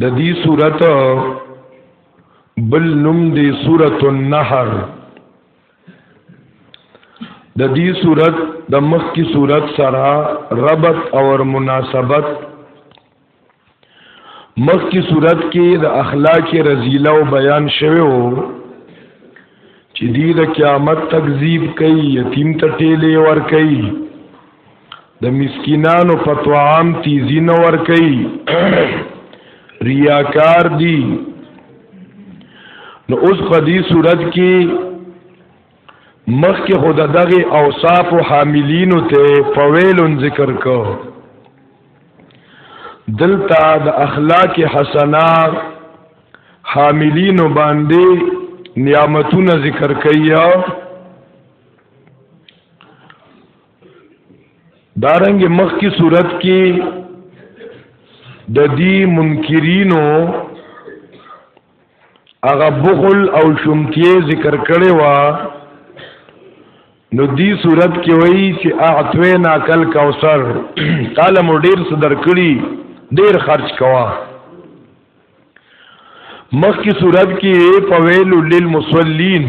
د دې صورت بل نوم دی سورۃ النحر د دې صورت د مخ کی صورت سره ربط او مناسبت مخ کی صورت کې د اخلاق رزیله او بیان شوه او چې دې د قیامت تکذیب کوي یتیم ته ټیلې ور کوي د مسکینانو په طعام تیزی نه ور کوي ریاکار دي نو اوس په دې صورت کې مخکې خود دغه اوصاف او حاملینو ته فویلون ذکر کو دلتا د اخلاق حسنا حاملینو باندې نعمتونه ذکر کیا دارنګ مخ کی صورت کې د دې منکرینو هغه بخل او شومتیه ذکر کړي وا نو دی صورت کې وایي چې اعتوی ناکل کوثر قال مو ډیر صدر کړي ډیر خرج کوا مخ کی صورت کې فویل للمصلین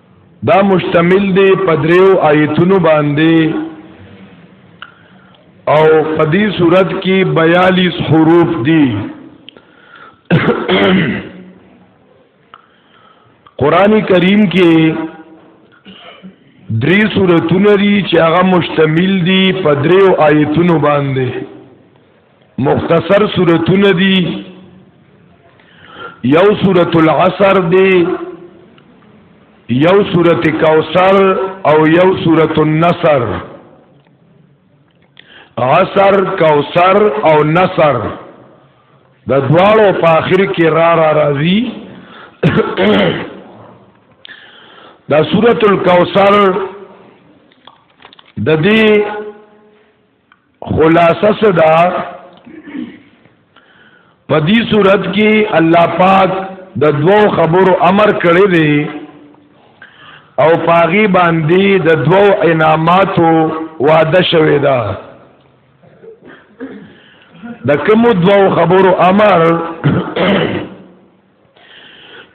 دا مشتمل دی په دریو آیتونو باندې او په دې صورت کې 42 حروف دي قران کریم کې درې سورتونه دي چې هغه مشتمل دي په دریو آیتونو باندې مختصر سورتونه دي یو سورت العصر دی یو سورت کوثر او یو سورت النصر عصر کوثر او نصر د دواړو په اخر کې را را راځي دا سورت الکوثر د دې خلاصه صدا په دې صورت کې الله پاک د دوو خبرو امر کړی دی او پاغي باندې د دوو انعاماتو وعده شوی دا د کوم دوو خبرو امر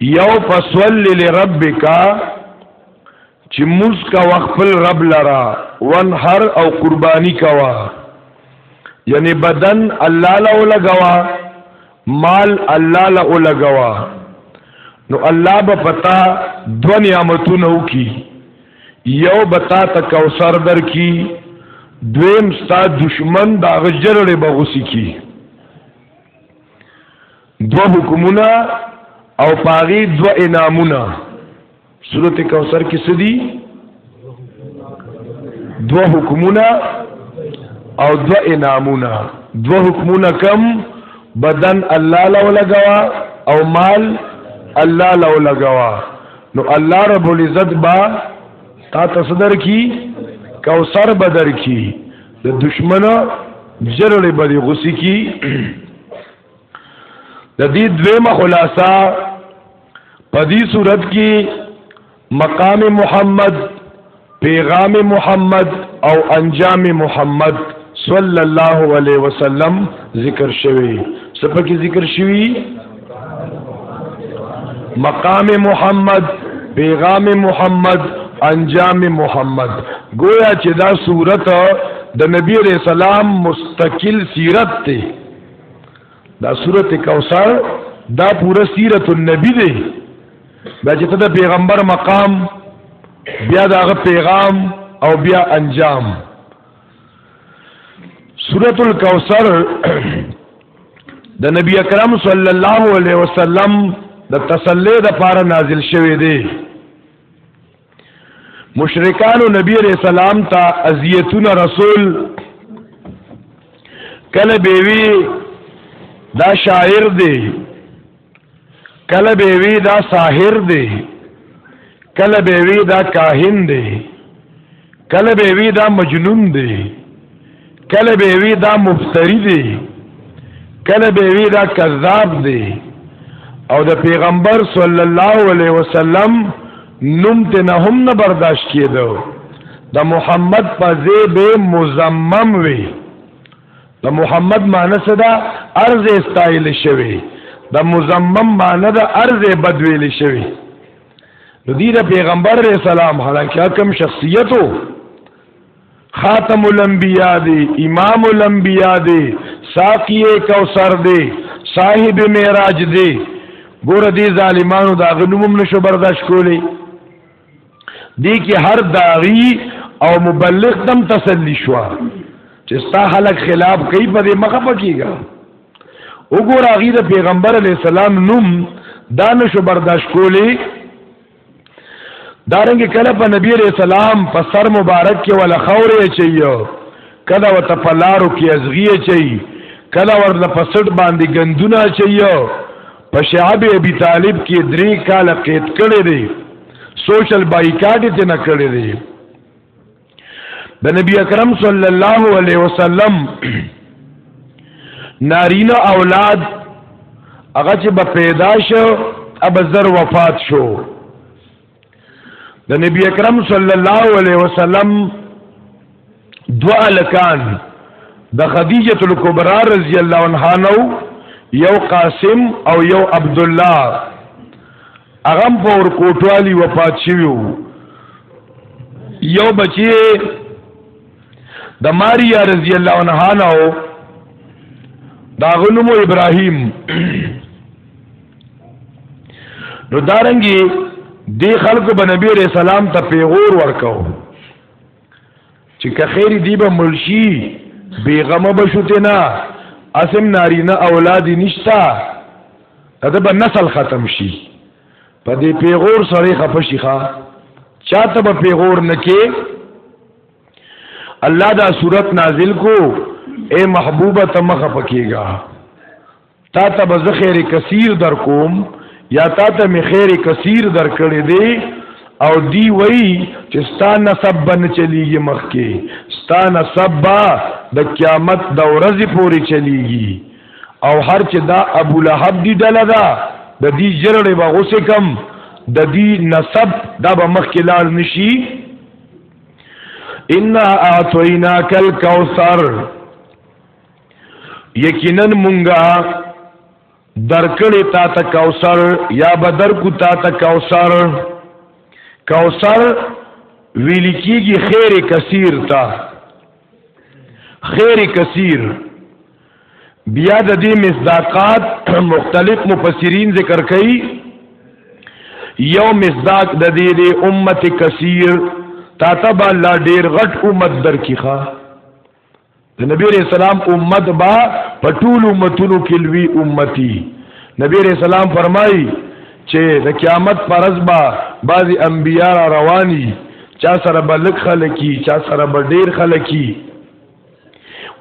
یو فصل لربک چې موس کا وخپل رب لرا ون هر او قربانی کوا یعنی بدن الله له لګوا مال الله له لګوا نو الله به پتا دو نعمتونه کی یو بتا ته کوثر در کی دویم ستا دشمن دا غجرړې بغوسی کی دو حکمونه او پاغي دو انامونه سورت کوثر کې سدي دو حکمونه او دو انامونه دو حکمونه کم بدن الله لو لګوا او مال الله لو لګوا نو الله رب العزت با تا تصدر کی کوثر بدر کی د دشمنو جرړې بدی غسی کی د دې دویمه خلاصہ په دې صورت کې مقام محمد پیغام محمد او انجام محمد صلی الله علیه وسلم ذکر شوی سپکه ذکر شوی مقام محمد پیغام محمد انجام محمد گویا چې دا صورت د نبی رسول الله مستقل سیرت ته دا سورته کوثر دا پوره سیرت النبی دی دا چې ته د پیغمبر مقام بیا داغه پیغام او بیا انجام سورۃ الکوثر د نبی اکرم صلی الله علیه وسلم د تسلی د پاره نازل شوه دی مشرکانو نبی علیہ السلام ته اذیتون رسول کله بیوی دا شاعر دی کله بیوی دا ساحر دی کله بیوی دا کاهن دی کله بیوی دا مجنون دی کله به وی دا مفتری دی کله به وی دا کذاب دی او د پیغمبر صلی الله علیه وسلم نوم ته نه هم نه برداشت کیدو د محمد په ځای به مزمم وی د محمد معنی څه ده ارز استایل شوی د مزمم معنی ده ارز بدویل شوی نو دی د پیغمبر رسول الله حالانکه کم شخصیتو خاتم الانبیاء دی امام الانبیاء دی ساقی کوثر دی صاحب معراج دی ګور دی ظالمانو دا غنوم نشو برداشت کولی دی کی هر داغی او مبلغ دم تسلی شو چې ستا خلق خلاف کوي په دې مخه پکېګا وګور هغه د پیغمبر علی السلام نوم دانش برداشت کولی دارنګ کله په نبی علیہ السلام په سر مبارک کې ولا خورې چيو کله وت په لارو کې ازغی چي کله ورله په سټ باندې غندونه چيو په شعب ابي طالب کې درې کال قید کړی دی سوشل بایکاټ یې نه کړی دی د نبی اکرم صلی الله علیه وسلم نارینه اولاد هغه چې به پیدا شو اب زر وفات شو د نبی اکرم صلی الله علیه وسلم دوا لکان د خدیجه الکبرى رضی الله عنها نو یو قاسم او یو عبد الله هغه هم په ورکوټوالي وفات شوی وو یو بچی د ماریا رضی الله عنها نه و دا غنمو ابراهیم نو دارنګي دی خلکو به نبی رسول الله ته پیغور ورکاو چې که خیر دی به ملشي بیغمه بشو تینا اسم نارینه اولاد نشتا دا به نسل ختم شي په دې پیغور سره خفشي ښا چاته به پیغور نکې الله دا صورت نازل کو اے محبوبه تمخه پکېګا تا ته به زه خیر کثیر در کوم یا تا ته می خیر کثیر در کړی دی او دی وای چې ستا نسب بن چلیږي مخکې ستا نسب با د قیامت د ورځې پورې چلیږي او هر چې دا ابو لهب دی ډله ده د دې جرړې به غوسه کم د دې نسب دا به مخکې لاړ نشي ان اعطیناک الکوثر یقینا مونږه درکړی تا ته کوثر یا بدر کو تا ته کوثر کوثر ویل کیږي خیر کثیر تا خیر کثیر بیا د دې مصداقات مختلف مفسرین ذکر کوي یو مصداق د دې د امت کثیر تا تبا لا ډیر غټ امت درکې ښا د نبی علیہ السلام امت با پټول امتونو کې لوی امتی نبی علیہ السلام فرمایي چې د قیامت پرز با بعضی انبیا را رواني چا سره بلک خلکی چا سره به ډیر خلکی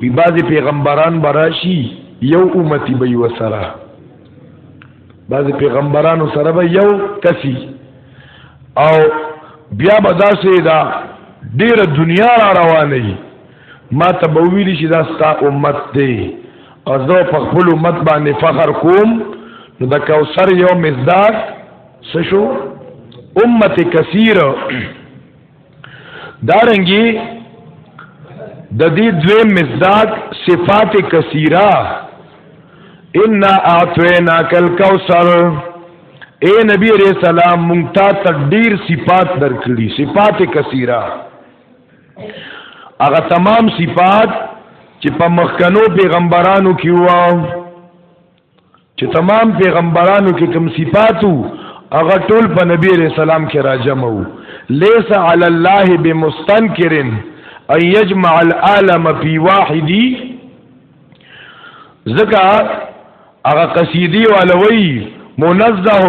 وی بعضی پیغمبران براشي یو امتی به وسره بعض پیغمبرانو سره به یو کسی او بیا به داسې دا ډیره دنیا را روانه وي ما ته به ویلي چې دا ستا امت دی او زه په خپل امت باندې فخر کوم نو د کوثر یو مزداق څه شو امت کثیر دارنګي د دې دوی مزداد صفات کثیره ان اعطینا کل کوثر اے نبی علیہ السلام مونږ ته تقدیر صفات درکړي صفات کثیره هغه تمام صفات چې په مخکنو پیغمبرانو کې وو چې تمام پیغمبرانو کې کوم صفاتو هغه ټول په نبی عليه السلام کې راجم وو ليس على الله بمستنكر ان يجمع العالم في واحد زکا هغه قصيدي ولوي منزه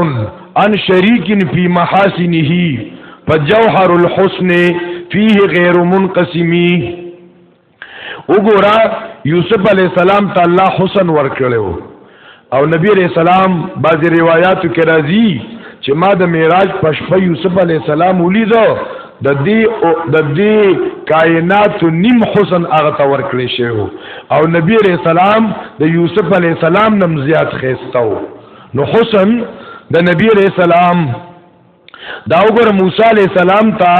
عن شريك في محاسنه فجوهر الحسن فيه غير منقسمي وګوره یوسف علی السلام ته الله حسن ورکړو او نبی علیہ السلام بعضی روایتو کې راځي چې ما د معراج په شپه یوسف علی السلام ولیدو د دې او د دې کائنات نیم حسن هغه ته ورکړی شو او نبی علیہ السلام د یوسف علیہ السلام نم زیات خېستو نو حسن د نبی علیہ السلام دا وګوره موسی علی السلام ته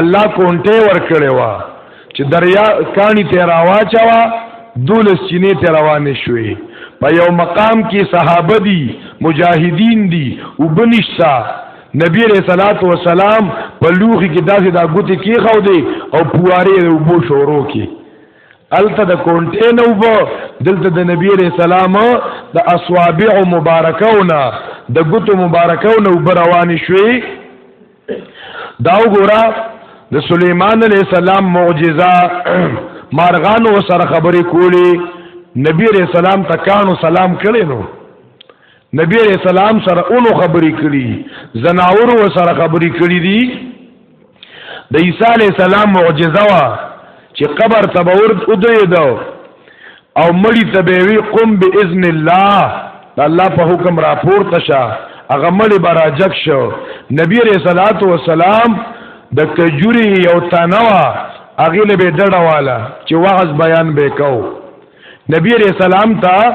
الله کونټه ور کړې و چې دریا کانی ته راواچا وا دولس چینه ته روانې شوې په یو مقام کې صحابه دي مجاهدین دي وبنشتا نبی علیہ الصلات والسلام په لوخي کې داسې دا ګوتې کې خو دي او پواره وبو شورو کې الته د کونټې نه وبو دلته د نبی رسول سلام د اصوابع مبارکونه د ګوتو مبارکونه وبروان شوي دا وګوره د سليمان عليه السلام معجزه مارغانو سره خبرې کولې نبی رسول سلام تکانو سلام کړي نو نبی علیہ السلام سره اونو خبرې کړي زناور و سره خبرې کړي دي د عیسی علیہ السلام معجزه وا چې قبر ته باور ودرې دو او مړی ته به وی قم باذن الله الله په حکم را پورته شه هغه مړی براجک شو نبی علیہ الصلات والسلام د کجوري یو تنوا هغه له به ډډه والا چې واعظ بیان به کو نبی علیہ السلام ته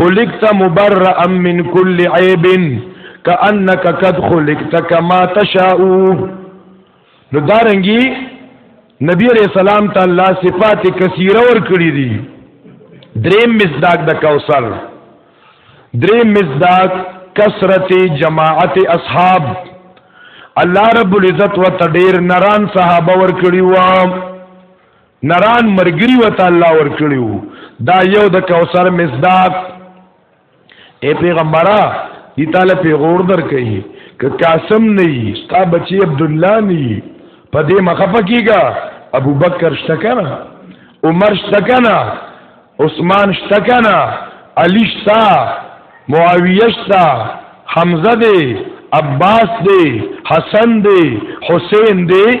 خلقت مبرئا من كل عيب كانك قد خلقت كما تشاء نو دارنګي نبی عليه السلام ته الله صفات کثیره ور کړی دي دریم مصداق د کوثر دریم مصداق کثرت جماعت اصحاب الله رب العزت وت ډیر نران صحابه ور کړی و نران مرګري وته الله ور کړیو دا یو د کوثر مصداق اے پیغمبره دی تعالی پیغور در کوي که قاسم نه یي ستا بچي عبد الله نه یي په دې مخفه کیګا ابو بکر شته کنه عمر شته کنه عثمان شته کنه علی شته معاویه شته حمزه دی عباس دی حسن دی حسین دی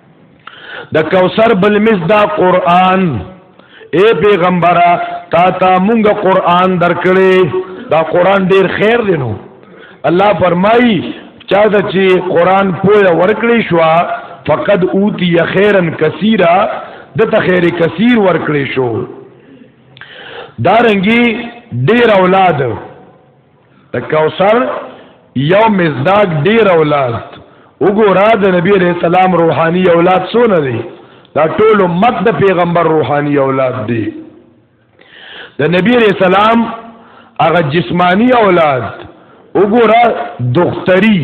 د کوثر بل مز دا قران اے پیغمبره تا تا مونږه قران درکړې دا قران ډیر خیر دی نو الله فرمایي چا د چې قران پوهه ورکړې شو فقد اوتی خیرن کثیره د ته خیر کثیر ورکړې شو دارنګي ډیر اولاد د کوثر یو مزداق ډیر اولاد وګوره د نبی علیہ السلام روحانی اولاد سونه دی دا ټول امت د پیغمبر روحانی اولاد دی د نبی علیہ السلام هغه جسمانی اولاد وګوره دختری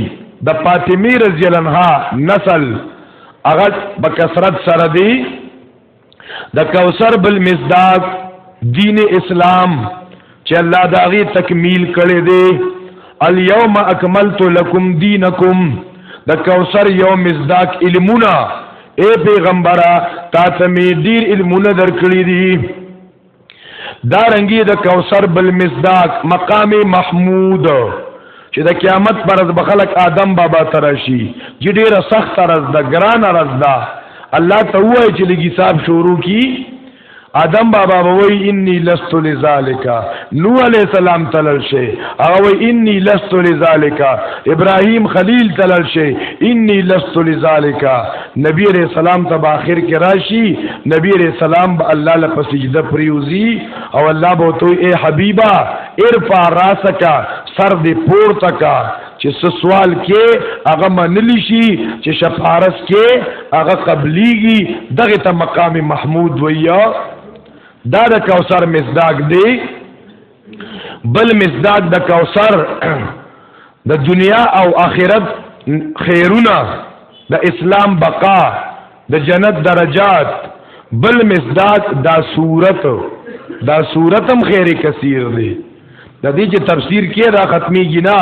د فاطمی رضی الله عنها نسل هغه بکثرت سره دی د کوثر بل مزداق دین اسلام چې الله دا غي تکمیل کړي دي الیوم اکملت لکم دینکم د کوثر یوم مزداق علمونه اے پیغمبره تا ته می ډیر علمونه درکړي دي دارنګي د کوثر بل مصداق مقام محمود چې د قیامت پر ورځ بخلک آدم بابا ترشي چې ډیره سخت رز ده ګران رز ده الله ته وایي چې لګي صاحب شروع کی آدم بابا وای انی لست لذالک نو علی السلام تلل شي او انی لست لذالک ابراهیم خلیل تلل شي انی لست لذالک نبی علیہ السلام ته به اخر کې راشي نبی علیہ السلام به الله له په سجده پریوزي او الله به تو اے حبیبا ارفع راسک سر دې پورته کا چې څه سوال کې هغه منلی شي چې شفارس کې هغه قبليږي دغه ته مقام محمود ویا دا د کوثر مزداق دی بل مزداد د کوثر د دنیا او آخرت خیرونه د اسلام بقا د جنت درجات بل مزداد دا صورت دا صورتم خیر کثیر دی د دې چې تفسیر کې را ختمي جنا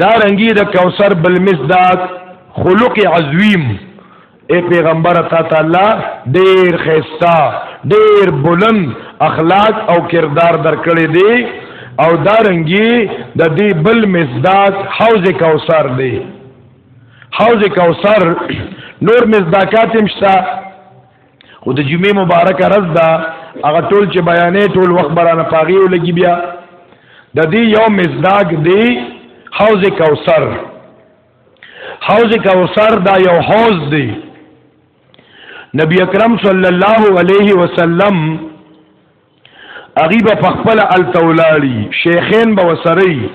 دا رنګي د کوثر بل مزداد خلق عظیم اے پیغمبر تا تعالی ډیر خیستا ډیر بلند اخلاق او کردار درکړې دی او دا رنګي د دې بل مزداد حوض کوثر دی حوض کوثر نور مزداکات هم شته خو د جمعې مبارک رز دا هغه ټول چې بیانې ټول وخت برانه پاغي ولګي بیا د دې یو مزداق دی حوض کوثر حوض کوثر دا یو حوض دی نبی اکرم صلی الله علیه وسلم هغه به په خپل التولاړي شیخین به وسري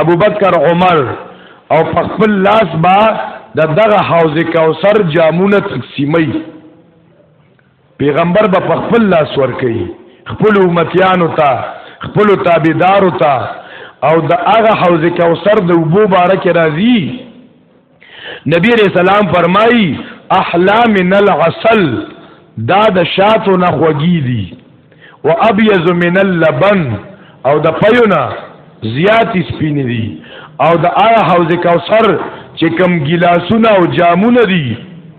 ابوبکر عمر او په خپل لاس با د دغه حوض کوثر جامونه تقسیمي پیغمبر به په خپل لاس ور کوي خپل امتیانو ته خپل تابعدارو ته او د هغه حوض کوثر د وبو بارکه راځي نبی رسول الله فرمایي احلا من العسل دا د شاتو نه خوږی دي و ابيض من اللبن او د پيونه زیات سپین دي او د آیا حوض کوثر چې کم ګلاسونه او جامونه دي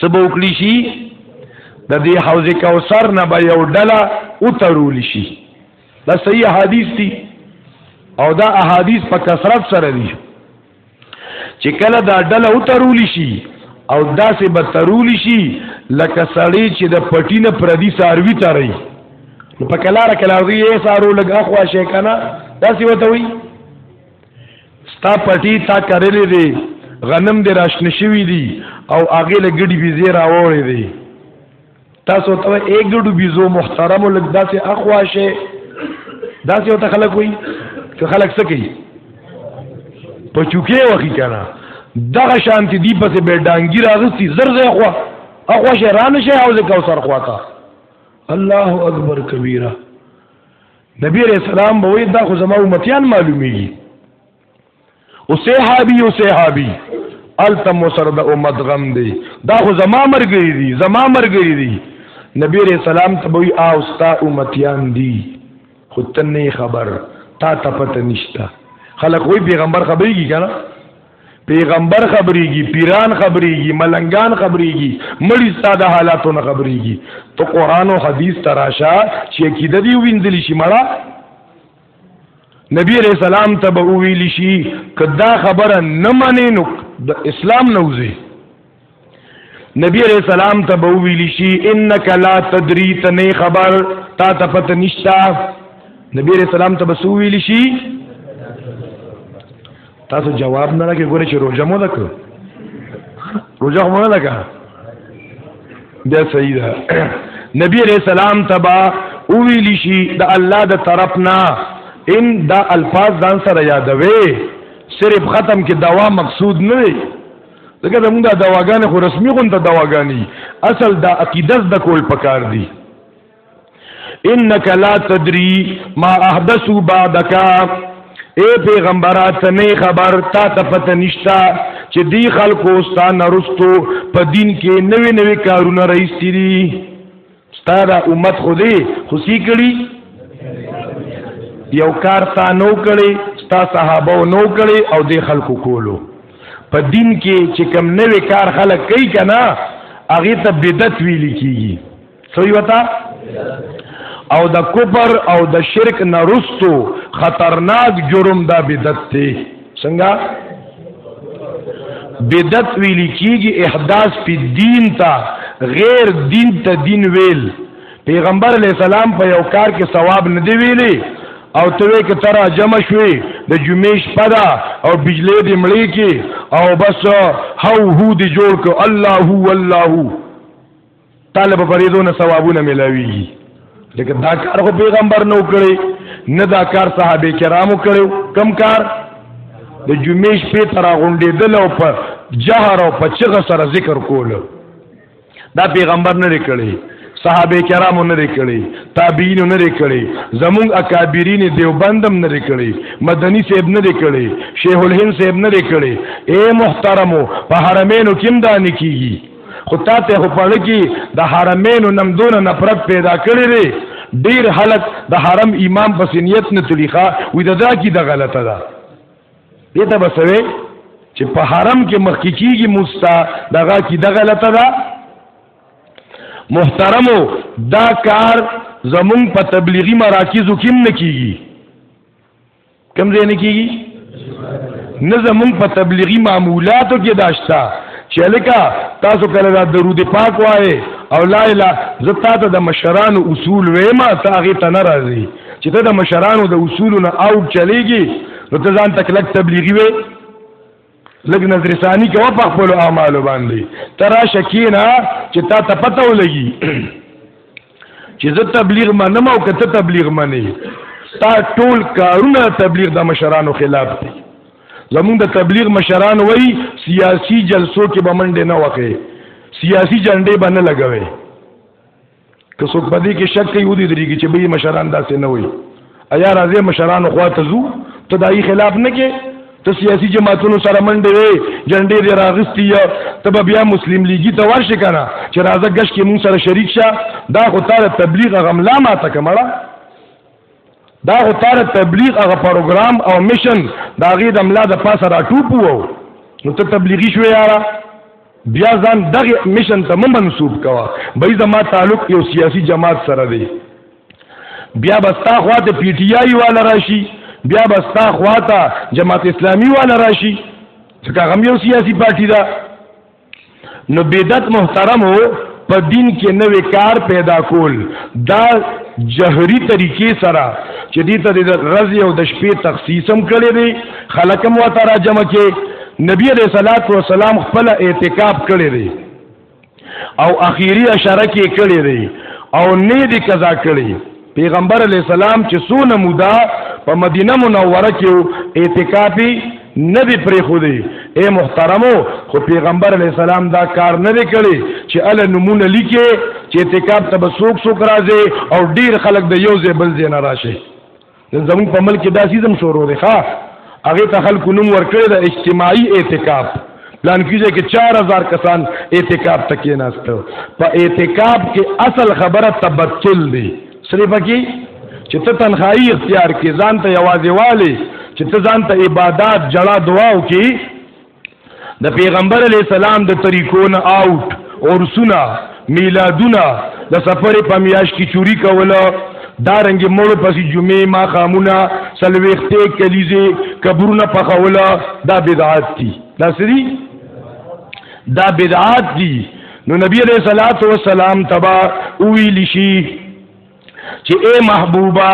سبو کړی شي د دې حوض کوثر نه به یو ډله وترول شي دا صحیح حدیث دی او دا احادیث په کثرت سره دي چې کله دا ډله وترول شي او داسې به ترول شي لکه سړی چې د پټی نه پردي ساروي تري نو په کلاره کلاوی یې سارو لګ اخوا شي کنه داسې وته وي ستا پټی تا کرلې دی غنم دې راشن شوی دی او هغه له ګډي بيزي راوړې دی تاسو ته یې ګډو بيزو محترم لګ داسې اخوا شي داسې وته خلک وي چې خلک څه کوي په چوکې وخی کنه دغه شانتی دی پسې به ډانګی راغستی زر زر خو اخو شهران شه حوض کوثر خواته الله اکبر کبیره نبی علیہ السلام به وی دا خو زما امتیان معلومیږي او صحابي او صحابي التم سره د امت غم دی دا خو زما مرګري دي زما مرګري دي نبی علیہ السلام ته وی او ستا امتیان دي خو تنه خبر تا ته پته نشته خلک وی پیغمبر خبرېږي کنه پیغمبر خبرېږي پیران خبرېږي ملنګان خبرېږي مړي ساده حالاتو نه خبرېږي ته قران او حدیث تراشه چې عقیده دی وینځل شي مړه نبی علیہ السلام ته به ویل شي کدا خبره نه منې نو د اسلام نه وځي نبی علیہ السلام ته به ویل شي انک لا تدری تنه خبر تا ته پته نشتا نبی علیہ السلام ته به سو ویل شي تاسو جواب نه راکې ګوره چې روزه مو لکه روزه مو لکه بیا صحیح ده نبی علیہ السلام ته به ویل شي د الله د طرف نه ان دا الفاظ ځان سره یادوي صرف ختم کې دوا مقصود نه دی دغه زموږ د دواګانې خو رسمي غونډه دواګانی اصل دا عقیدت د کول پکار دی انک لا تدری ما احدثو بعدک اے پیغمبرات نه خبر تا ته پته نشتا چې دی خلکو ستانه رستو په دین کې نوې نوې کارونه رئیس دي ستا دا امت خو دی خو سی کړي یو کار تا نو کړي ستا صحابه نو کړي او دی خلکو کولو په دین کې چې کم نوې کار خلک کوي کنه هغه ته بدعت ویل کیږي صحیح وتا او د کفر او د شرک نه رستو خطرناک جرم دا بدعت دی څنګه بدعت ویل کیږي احداث په دین ته غیر دین ته دین ویل پیغمبر علی السلام په یو کار کې ثواب نه دی ویلي او ته وې کې تر جمع شوي د جمعې شپه ده او بجلی دې مړې کې او بس هو هو دې جوړ کو الله هو الله هو طالب فریدو نه ثوابونه ملاویږي لکه دا کار خو پیغمبر نو کړی نه دا کار صحابه کرامو کړو کم کار د جمعې شپې تر غونډې دل او په جهر او په چغه سره ذکر کول دا پیغمبر نه کړی صحابه کرامو نه کړی تابعین نه کړی زموږ اکابرین دیوبندم نه کړی مدنی صاحب نه کړی شیخ الهند صاحب نه کړی اے محترمو په حرمینو کې مدان کیږي خو تا ته خو پړ کی د حرمینو نم دون نفرت پیدا کړی دی ډیر حالت د حرم امام پس نیت نه تلیخه وې د دا کی د غلطه ده دې ته بسوي چې په حرم کې مخکې کیږي مستا دغه کی د غلطه ده محترمو دا کار زمون په تبلیغي مراکزو کې نه کیږي کم ځای نه کیږي نه زمونږ په تبلیغي معمولاتو کې داشتا چې لکه تاسو کله دا درود پاک وایې او لا اله زتا ته د مشرانو اصول وېما ته هغه ته ناراضي چې ته د مشرانو د اصولو نه اوټ چلےږي نو ته ځان تکلک تبلیغي وې لګ نظر ثانی کې په خپل اعمال باندې ترا شکینا چې تا ته پته ولګي چې زه تبلیغ منم او کته تبلیغ منی تا ټول کارونه تبلیغ د مشرانو خلاف دي زمونږ د تبلیغ مشران وای سیاسی جلسو کې بمنډه نه وکړي سیاسی جنډې باندې لګوي که څوک په دې کې شک کوي ودی درېږي چې به مشران داسې نه وي ایا راځي مشرانو خوا ته ځو ته دای خلاف نه کې ته سیاسي جماعتونو سره منډې وي جنډې دې راغستي ته به بیا مسلم لیګي ته ورشي کنه چې راځه ګش کې مون سره شریک شه دا خو تاره تبلیغ غملا ما ته کمړه دا خو تاره تبلیغ هغه پروګرام او میشن دا غي د ملا د پاسه را ټوپ وو نو ته تبلیغي شو یارا بیا ځان دغه میشن ته منسوب کوا بای زما تعلق یو سیاسی جماعت سره دی بیا بستا خواته پی ټی آی والا راشي بیا بستا خواته جماعت اسلامی والا راشي څنګه غم یو سیاسی پارټی ده نو بدعت محترم هو په دین کې نوې کار پیدا کول دا جهري طریقې سره چې دې ته د ورځې او د شپې تخصیص هم کړی دی خلک هم ورته راجمع کې نبی علیه صلوات و سلام خپل اعتکاف کړی دی او اخیری اشاره کې کړی دی او نه دی قضا کړی پیغمبر علی السلام چې سونه مودا په مدینه منوره کې اعتکافي نه دی پرې خو دی اے محترمو خو پیغمبر علی السلام دا کار نه دی کړی چې ال نمونه لیکي چې اعتکاف ته بسوک سوک راځي او ډیر خلک د یو ځای بل ځای نه راشي زموږ په ملک کې دا سیزم شروع دی ښا هغه ته خلکو نوم ورکړی د اجتماعي اعتکاف پلان کیږي کې 4000 کسان اعتکاف ته کېناستو په اعتکاف کې اصل خبره تبتل دی سری پکې چې ته تنخواهي اختیار کې ځان ته یوازې والی چې ته ځان ته عبادت جړه دعا وکې د پیغمبر علی السلام د طریقو نه آوټ اورسونه میلادونه د سفر په میاش کې چوری کوله دا رنګ مړ پسې جمعې ما خامونه سلويخته کلیزه قبرونه په خوله دا بدعات دي دا سری دا بدعات دي نو نبی علیہ الصلوۃ والسلام تبا ویل شي چې اے محبوبا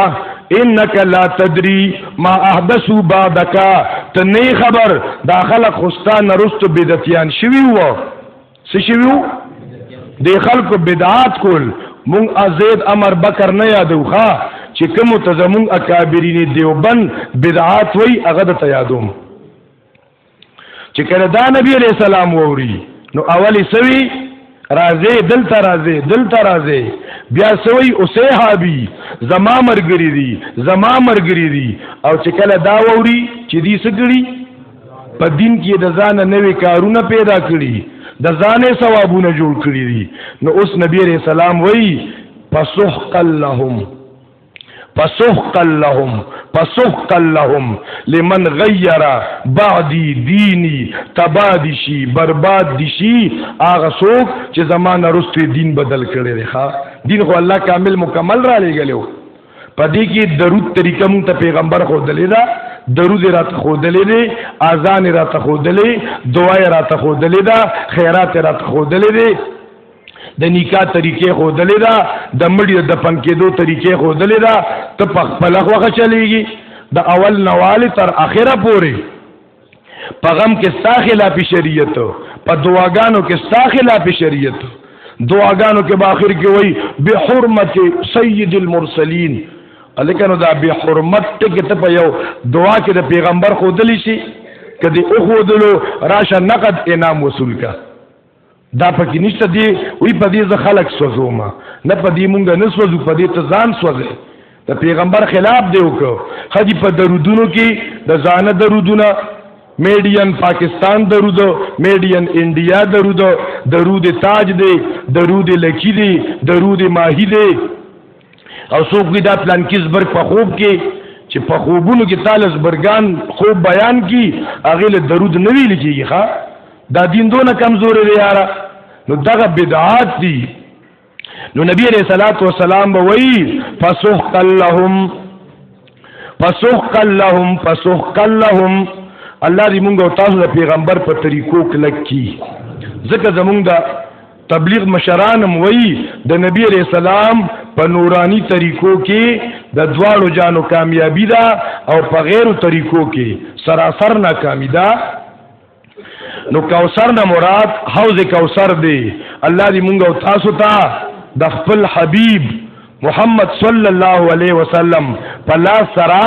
انک لا تدری ما احدثو بعدک ته نه خبر دا خلق خوستا نرست بدعتیان شوی وو څه شوی وو د خلکو بدعات کول مونږ ازید امر بکر نه یادو ښا چې کوم ته زمونږ اکابرین دیوبند بدعات وای هغه ته یادوم چې کله دا نبی علیہ السلام ووري نو اولی سوي راځي دلته راځي دلته راځي بیا سوي او صحابي زما مرګري دي زما مرګري دي او چې کله دا ووري چې دې سګړي په دین کې د ځان نوې کارونه پیدا کړي د ځانې ثوابونه جوړ کړي دي نو اوس نبی رسول الله وایي فسحق لهم فسحقا لهم فسحقا لهم لمن غیر بعدی دینی تباد شي برباد دي شي هغه څوک چې زمانه رستوي دین بدل کړي دی ښا دین خو الله کامل مکمل را لېګلو پدې کې درود طریقه مون ته پیغمبر خو دلې دا درود را ته خو دلې دی اذان را ته خو دلې دعای را ته خو دلې دا خیرات را ته خو دلې دی د نکاح طریقې خو دلې دا د مړي د دفن کېدو طریقې خو دلې دا ته په خپل خوخه چلےږي د اول نوال تر اخره پوري په غم کې ستا خلاف شریعت په دعاګانو کې ستا خلاف شریعت دعاګانو کې باخر کې وای به حرمت سید المرسلین الکه نو دا به حرمت ټکه ته په یو دعا کې د پیغمبر خو دلی شي کدی او خو دلو راشه نقد انعام وصول کا دا پکې نشته دی وی په دې ځ خلک سوځو ما نه په دې مونږ نه سوځو په دې ته ځان سوځي د پیغمبر خلاف دی وکړو خدي په درودونو کې د ځانه درودونه میډین پاکستان درود میډین انډیا درود درود تاج دی درود لکی دی درود ماهی دی او څوک وی دا پلان کې زبر په خوب کې چې په خوبونو کې تعالی زبرګان خوب بیان کی هغه له درود نه ویل کیږي ښا دا دین دونه کمزوري دی یاره نو دغه بدعات دي نو نبی علیہ الصلات والسلام به وی فسحق لهم فسحق لهم فسحق لهم الله دې موږ او تاسو د پیغمبر په طریقو کې لکې ځکه زمونږ د تبلیغ مشران هم وایي د نبی علیہ السلام په نورانی طریقو کې د دواړو جانو کامیابی ده او په غیرو طریقو کې سراسر ناکامی ده نو کوثر نه مراد حوض کوثر دی الله دې مونږ او تاسو ته د خپل حبیب محمد صلی الله علیه وسلم په لاس سره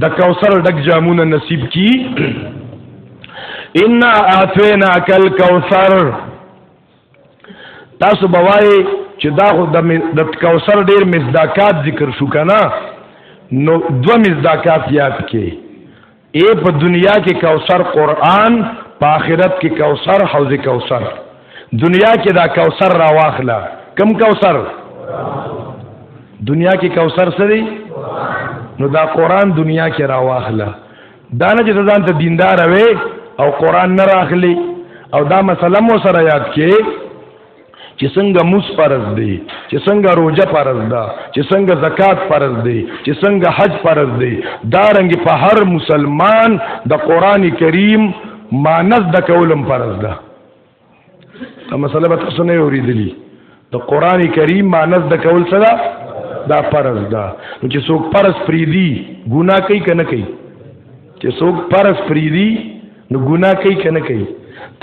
د کوثر ډک جامونه نصیب کی ان اعطینا کل کوثر تاسو بوای چې دا خو د کوثر ډیر مزداکات ذکر شو کنه نو دو مزداکات یاد کې اے په دنیا کې کوثر قران په آخرت کې کوثر حوض کوثر دنیا کې دا کوثر را واخلا کم کوثر دنیا کې کوثر څه دی نو دا قران دنیا کې را واخلا دا نه چې ځان ته دیندار وې او قران نه راخلی او دا مسله مو سره یاد کې چې څنګه موس فرض دی چې څنګه روزه فرض ده چې څنګه زکات فرض دی چې څنګه حج فرض دی دا رنګ په هر مسلمان د قران کریم مانز د کولم فرض ده دا مسله به تاسو نه اوریدلی د قران کریم مانس د کول څه ده دا فرض ده نو چې څوک فرض فریدي ګناه کوي کنه کوي چې څوک فرض فریدي نو ګناه کوي کنه کوي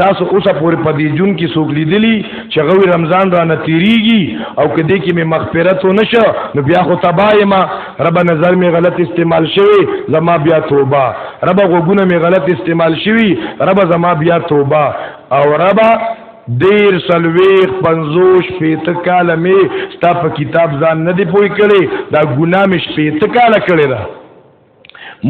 تاسو اوسه پورې په دې جون کې څوک لیدلی چې غوي رمضان را نه تیریږي او کدی کې مې مغفرت و نشه نو بیا خو تبایم رب نظر مې غلط استعمال شوی زما بیا توبه رب غوګونه می غلط استعمال شوی رب زما بیا توبه او رب دیر سلویخ پنزوش پیت کالا می ستا په کتاب ځان نه دی پوی کړي دا ګناه مش پیت کالا کړي دا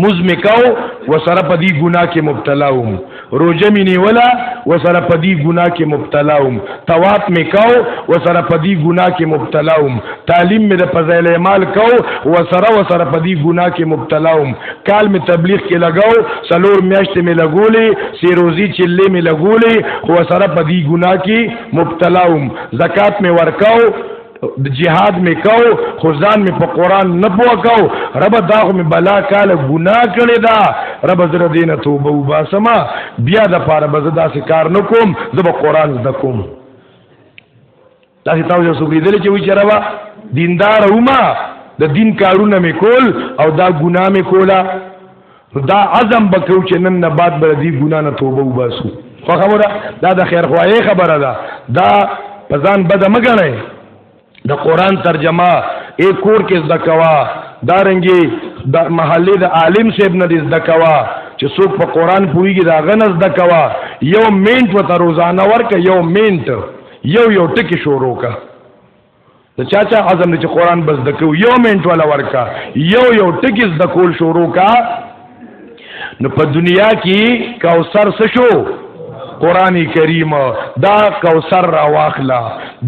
مز می کاو و سره په دی ګناه کې مبتلا وم روجه می نیولا وسره پدی ګنا کې مبتلا وم طواف می کاو وسره پدی ګنا کې مبتلا وم تعلیم می د فضایل اعمال کاو وسره وسره پدی ګنا کې مبتلا وم کال می تبلیغ کې لگاو سلور میاشت می لګولې سی روزی چلې می لګولې وسره پدی ګنا کې مبتلا وم زکات می ورکاو د جهاد می کو خو ځان می په قران نه پوه کو رب دا خو می بلا کال ګناه کړی دا رب زره دین توبه وباسما بیا د پاره بز داسې کار نه کوم زه به قران زده کوم داسې تاسو سو کېدل چې وی چې رب دیندار ومه د دین کارونه می کول او دا ګناه می کوله دا عزم بکو چې نن نه بعد به دې ګنا نه توبه وباسو خو خبره دا د خیر خوایې خبره ده دا پزان بد مګنه د قران ترجمه اے کور کې زده کوا دا رنګي د محلي د عالم صاحب نه زده کوا چې څوک په قران پوریږي دا غنځ د کوا یو مینټ وته روزانه ورکه یو مینټ یو یو ټکی شروع کا د چا چا عزم چې قران بس دکو یو منټ ولا ورکا یو یو ټکی د کول شروع کا نو په دنیا کې کوثر څه شو قران کریم دا کوثر را واخلا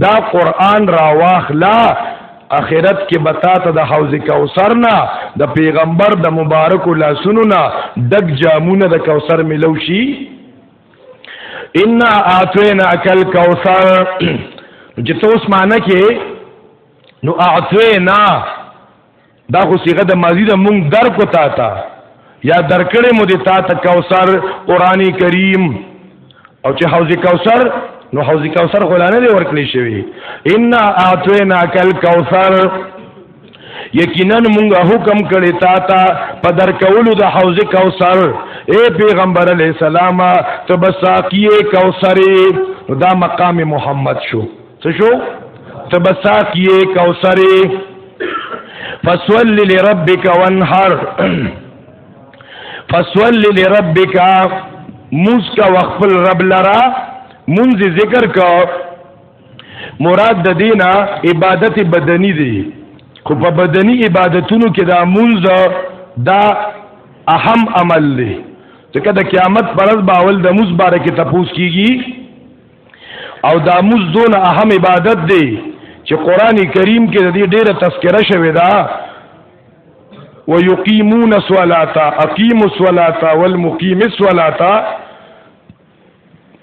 دا قران را واخلا اخرت کې بتا ته د حوض کوثر نه د پیغمبر د مبارک لاسونو نه دګ جامونه د کوثر ملو شي ان اعطینا کل کوثر چې توس معنی کې نو اعطینا دا خو صيغه د ماضی د مونږ در کو تا تا یا درکړې مو دي تا ته کوثر قرآني کریم او چې حوض کوثر نو حوض کوثر خلانه دی ورکړی شوی ان اعطینا کل کوثر یقینا مونږ حکم کړی تا ته په در کولو د حوض کوثر اے پیغمبر علی السلام ته بساقی کوثر دا مقام محمد شو څه شو ته بساقی کوثر فصل لربک وانحر فصل لربک موس کا وخفل رب لرا منز ذکر کا مراد د دینه عبادت بدنی دی خو په بدنی عبادتونو کې دا مونږ دا اهم عمل دی ځکه د قیامت پرز باول د موز باره کې تپوس کیږي او دا موز دون اهم عبادت دی چې قران کریم کې د دې ډیره تذکره شوې ده ويقيمون الصلاه اقيموا الصلاه والمقيم الصلاه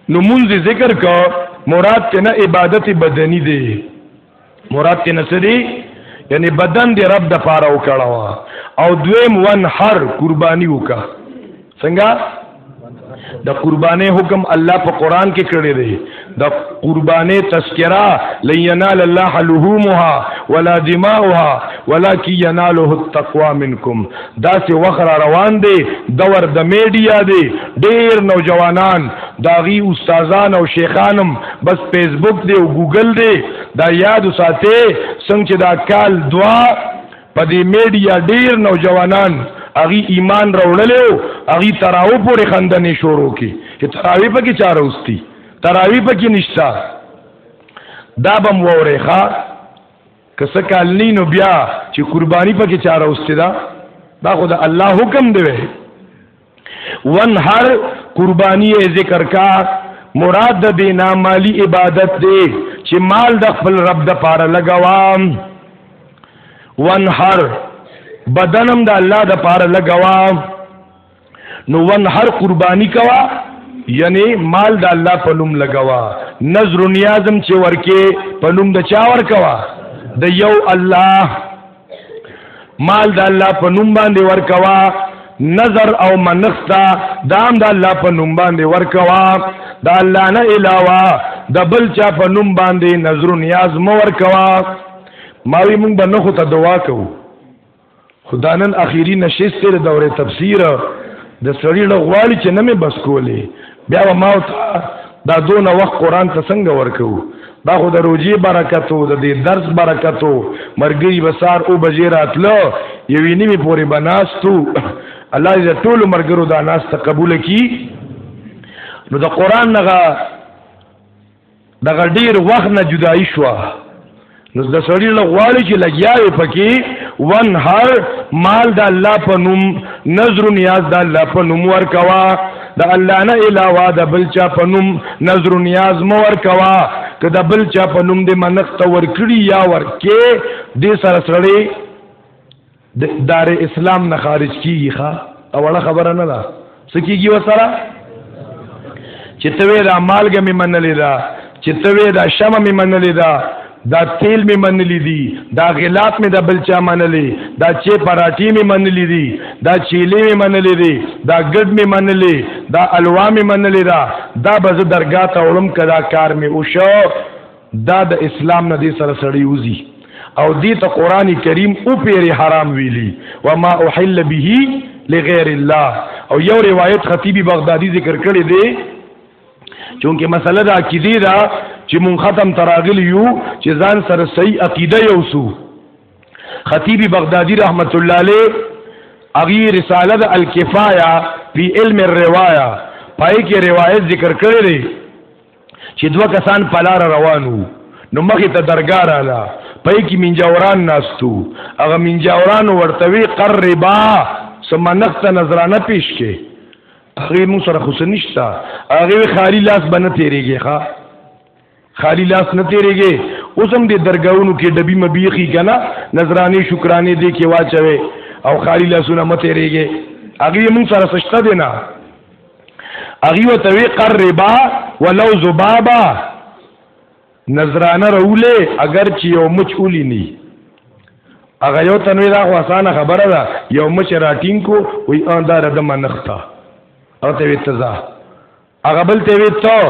نو مونږ ذکر کا مراد ته نه عبادت بدنی دی مراد ته نه سری یعنی بدن دی رب د پاره وکړه او دویم ون هر قربانی وکا څنګه د قربانې حکم الله په قران کې کړی دی د قربانې تذکرہ لینال الله لحومها ولا دماؤها ولکن يناله التقوا منکم داسې وخت را روان دی دور د میډیا دی ډیر نوجوانان داغي استادان او شیخانم بس فیسبوک دی او ګوګل دی دا یاد ساتي څنګه چې دا کال دوا په دې میډیا ډیر نوجوانان اغي ایمان راوړلو اغي تراو پورې خندنې شروع کی چې تراوی پکې چاره اوستي تراوی پکې نشتا دا بم وورې ښا که څه کال نه نو بیا چې قرباني پکې چاره واستې ده دا خو د الله حکم دی وی ون هر قرباني ذکر کا مراد د دینا مالی عبادت دی چې مال د خپل رب د پاره لګوام ون هر بدنم د الله د پاره لګوام نو ون هر قربانی کوا یعنی مال د الله په نوم لګوا نظر نیازم چې ورکه په نوم د چا ورکوا د یو الله مال د الله په نوم باندې ورکوا نظر او منختا دام د الله په نوم باندې ورکوا د الله نه علاوه د بل چا په نوم باندې نظر نیاز مو ورکوا ماوی مونږ به نه خو ته دعا کوو خدانن اخیری نشست ته دوره تفسیر د سړی له غواړي چې نه مې بس کولې بیا ما ته دا دونه وخت قران ته څنګه ورکو دا خو د روجي برکتو د دې درس برکتو مرګي بسار او بجې راتلو یوې نیمه پورې بناستو الله دې ټول مرګرو دا ناس ته قبول کړي نو د قران نغه دغه ډیر وخت نه جدای شو نو د سړی له غواړي چې لګیاوي پکې ون هر مال د الله په نوم نظر نیاز د الله په نوم ورکوا د الله نه علاوه د بل چا په نوم نظر نیاز مو ورکوا که د بل چا په نوم دې منښت ورکړي یا ورکې دې سره سړی دار اسلام نه خارج کیږي ښا او وړه خبره نه ده سکیږي وسره چې توې دا مالګه می منلې ده چې توې دا شمه می منلې ده دا تیل می منلی دی دا غلاف می دا بلچا منلی دا چی پراټی می منلی دی دا چیلی می منلی دی دا ګډ می منلی دا الوا می منلی دا دا بز درگاه ته وړم کدا کار می وشو دا د اسلام نه دې سره سړی وزي او دې ته قران کریم او پیری حرام ویلی و ما احل به لغیر الله او یو روایت خطیبی بغدادي ذکر کړی دی چونکه مسله دا عقیده دا چې مون ختم تراغل یو چې ځان سره صحیح عقیده یو سو خطیبی بغدادي رحمت الله علیه اغي رساله الکفایه فی علم الروايه پای کې روایت ذکر کړی دی چې دوه کسان په لار روانو نو مخې ته درګاه رااله پای کې منجاوران ناستو هغه منجاوران ورته وی قربا سم نقطه نظرانه پیش کې هغه مو سره خو نشتا هغه خالی لاس بنه تیریږي ښا خالی لاس نه تیریږي اوس هم د درگاونو کې ډبی مبيخي کنه نظرانه شکرانه دې کې واچوي او خالی لاسونه مته ریږي هغه مون سره سشته دینا هغه وته وی قربا ولو ذبابا نظرانه روله اگر چې یو مچ اولی نی هغه یو تنوی دا خو اسانه خبره ده یو مچ راټینګ کو وی ان دا رد منختا او ته وی تزا هغه بل ته وی تو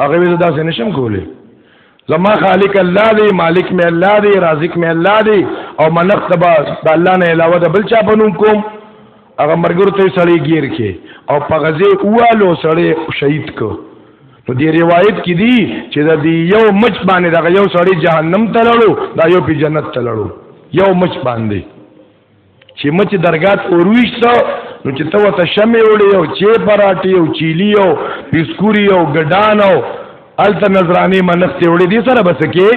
هغه وی دا څه نشم کوله زما خالق الله دی مالک می الله دی رازق می الله دی او منخت با د الله نه علاوه د بل چا بنوم کوم هغه مرګرو ته سړی گیر کې او په غزه اوالو سړی شهید کو نو دی روایت کې دی چې دا دی یو مچ باندې دا یو سړی جهنم ته لړو دا یو په جنت ته لړو یو مچ باندې چې مچ درګات اورويش ته نو چې ته وته شمه وړي او چې پراټي او چيلي او پسکوري او ګډان او الته نظرانه منښت وړي دي سره بس کې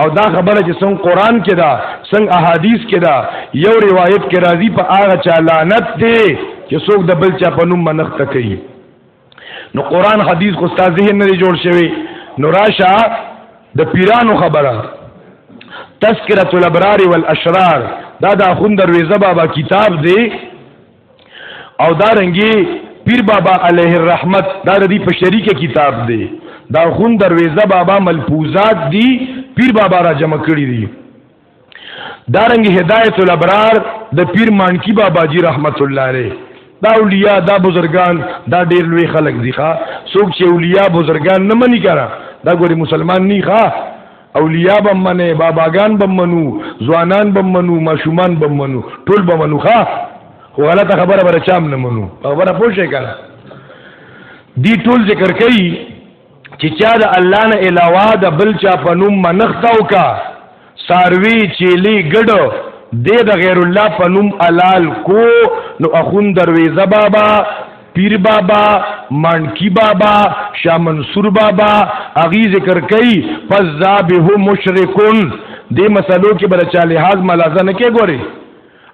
او دا خبره چې څنګه قران کې دا څنګه احادیث کې دا یو روایت کې راځي په هغه چا لعنت دی چې څوک د بل چا په نوم منښت کوي نو قران حدیث خو ستاسو ذهن نه جوړ شوی نو راشه د پیرانو خبره تذکرۃ الابرار والاشرار دا د اخوند درویزه بابا کتاب دی او دا رنګي پیر بابا علیه الرحمت دا ردی په شریک کتاب دی دا خون درویزه بابا ملفوظات دی پیر بابا را جمع کړی دی دا رنګ هدایت الابرار د پیر مانکی بابا جی رحمت الله علیه دا اولیاء دا بزرگان دا ډیر لوی خلق دی ښا څوک چې اولیاء بزرگان نه منی کړه دا ګوري مسلمان نه ښا اولیاء به منه باباګان به منو ځوانان به منو ماشومان به منو ټول به منو ښا خو غلطه خبره بر چام نه منو خبره پوښې کړه دی ټول ذکر کوي چې چا د الله نه علاوه د بل چا په نوم منښتاو کا ساروی چيلي ګډو د غیر الله په نوم حلال کو نو اخون درويزه بابا پیر بابا مانکی بابا شاه منصور بابا اغي ذکر کوي پس ذابه مشرکون دې مسلو کې بل چا لحاظ ملازه نه کې ګوري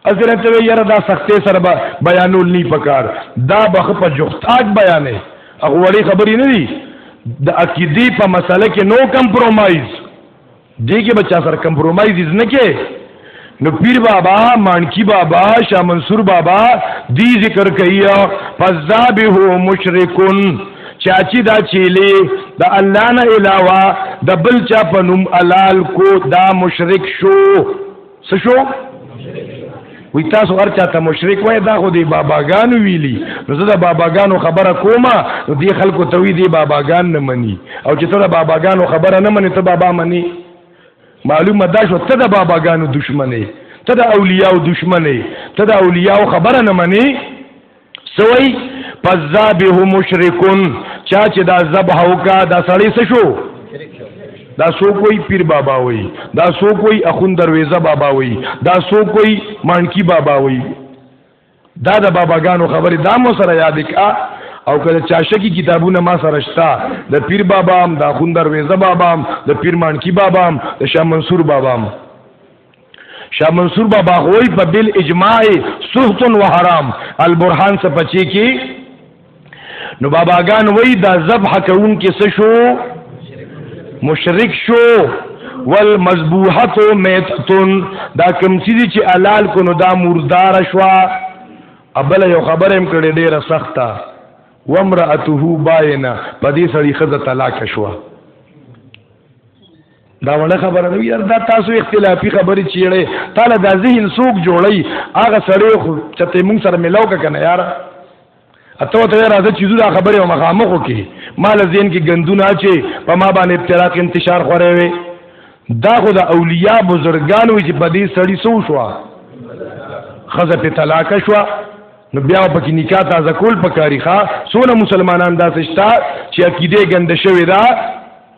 حضرت وی یره دا سختې سره بیانول نی پکار دا بخ په جختاج بیانې هغه وړي خبرې نه دي د عقیدې په مسله کې نو کمپرمایز دې کې بچا سره کمپرومایز نه کې نو پیر بابا مانکی بابا شاه منصور بابا دی ذکر کوي فذابه مشرکون چاچی دا چیلی د الله نه علاوه د بل چا په نوم حلال کو دا مشرک شو څه شو وی تاسو هر چاته مشرک وای دا خو دی باباګانو ویلی نو زه د باباګانو خبره کومه نو دی خلکو ته وی دی باباګان نه مني او چې ته د باباګانو خبره نه مني ته بابا مني معلومه دا شو ته د باباګانو دشمنه ته د اولیاء دشمنه ته د اولیاء خبره نه مني سوي فذابه مشرکون چا چې دا ذبح وکا دا سړی څه شو دا سو کوئی پیر بابا وای دا سو کوئی اخون درویزه بابا وای دا سو کوئی مانکی بابا وای دا د باباګانو خبره دا مو سره یاد کا او کله چاشکی کتابونه ما سره شتا د پیر بابا هم د اخون درویزه بابا هم د پیر مانکی بابا هم د شاه منصور بابا هم شاه منصور بابا خوی په بل اجماع سحت و حرام البرهان څخه پچی کی نو باباګان وای دا ذبح کون کې څه شو مشرک شو والمذبوحه میتتن دا کوم چیز چې حلال کو نو دا مردار شوا ابل یو خبره هم کړې ډیره سخته وامراته باینه په دې سړي خزه طلاق شوا دا وړه خبره نه یار دا تاسو اختلافي خبرې چیړې تعالی دا ذهن سوق جوړي هغه سړی خو چته مونږ سره ملاو کنه یار اته ته راځه چې دا خبره او مخامخ وکي مال ذهن کې غندونه اچي په ما باندې ابتراق انتشار خورې وي دا خو د اولیاء بزرګانو چې په دې سړی سو شو خزه په طلاق شو نو بیا په کې نکاح تازه کول پکاري ښا سونه مسلمانان داسې شته چې عقیده ګنده شوی دا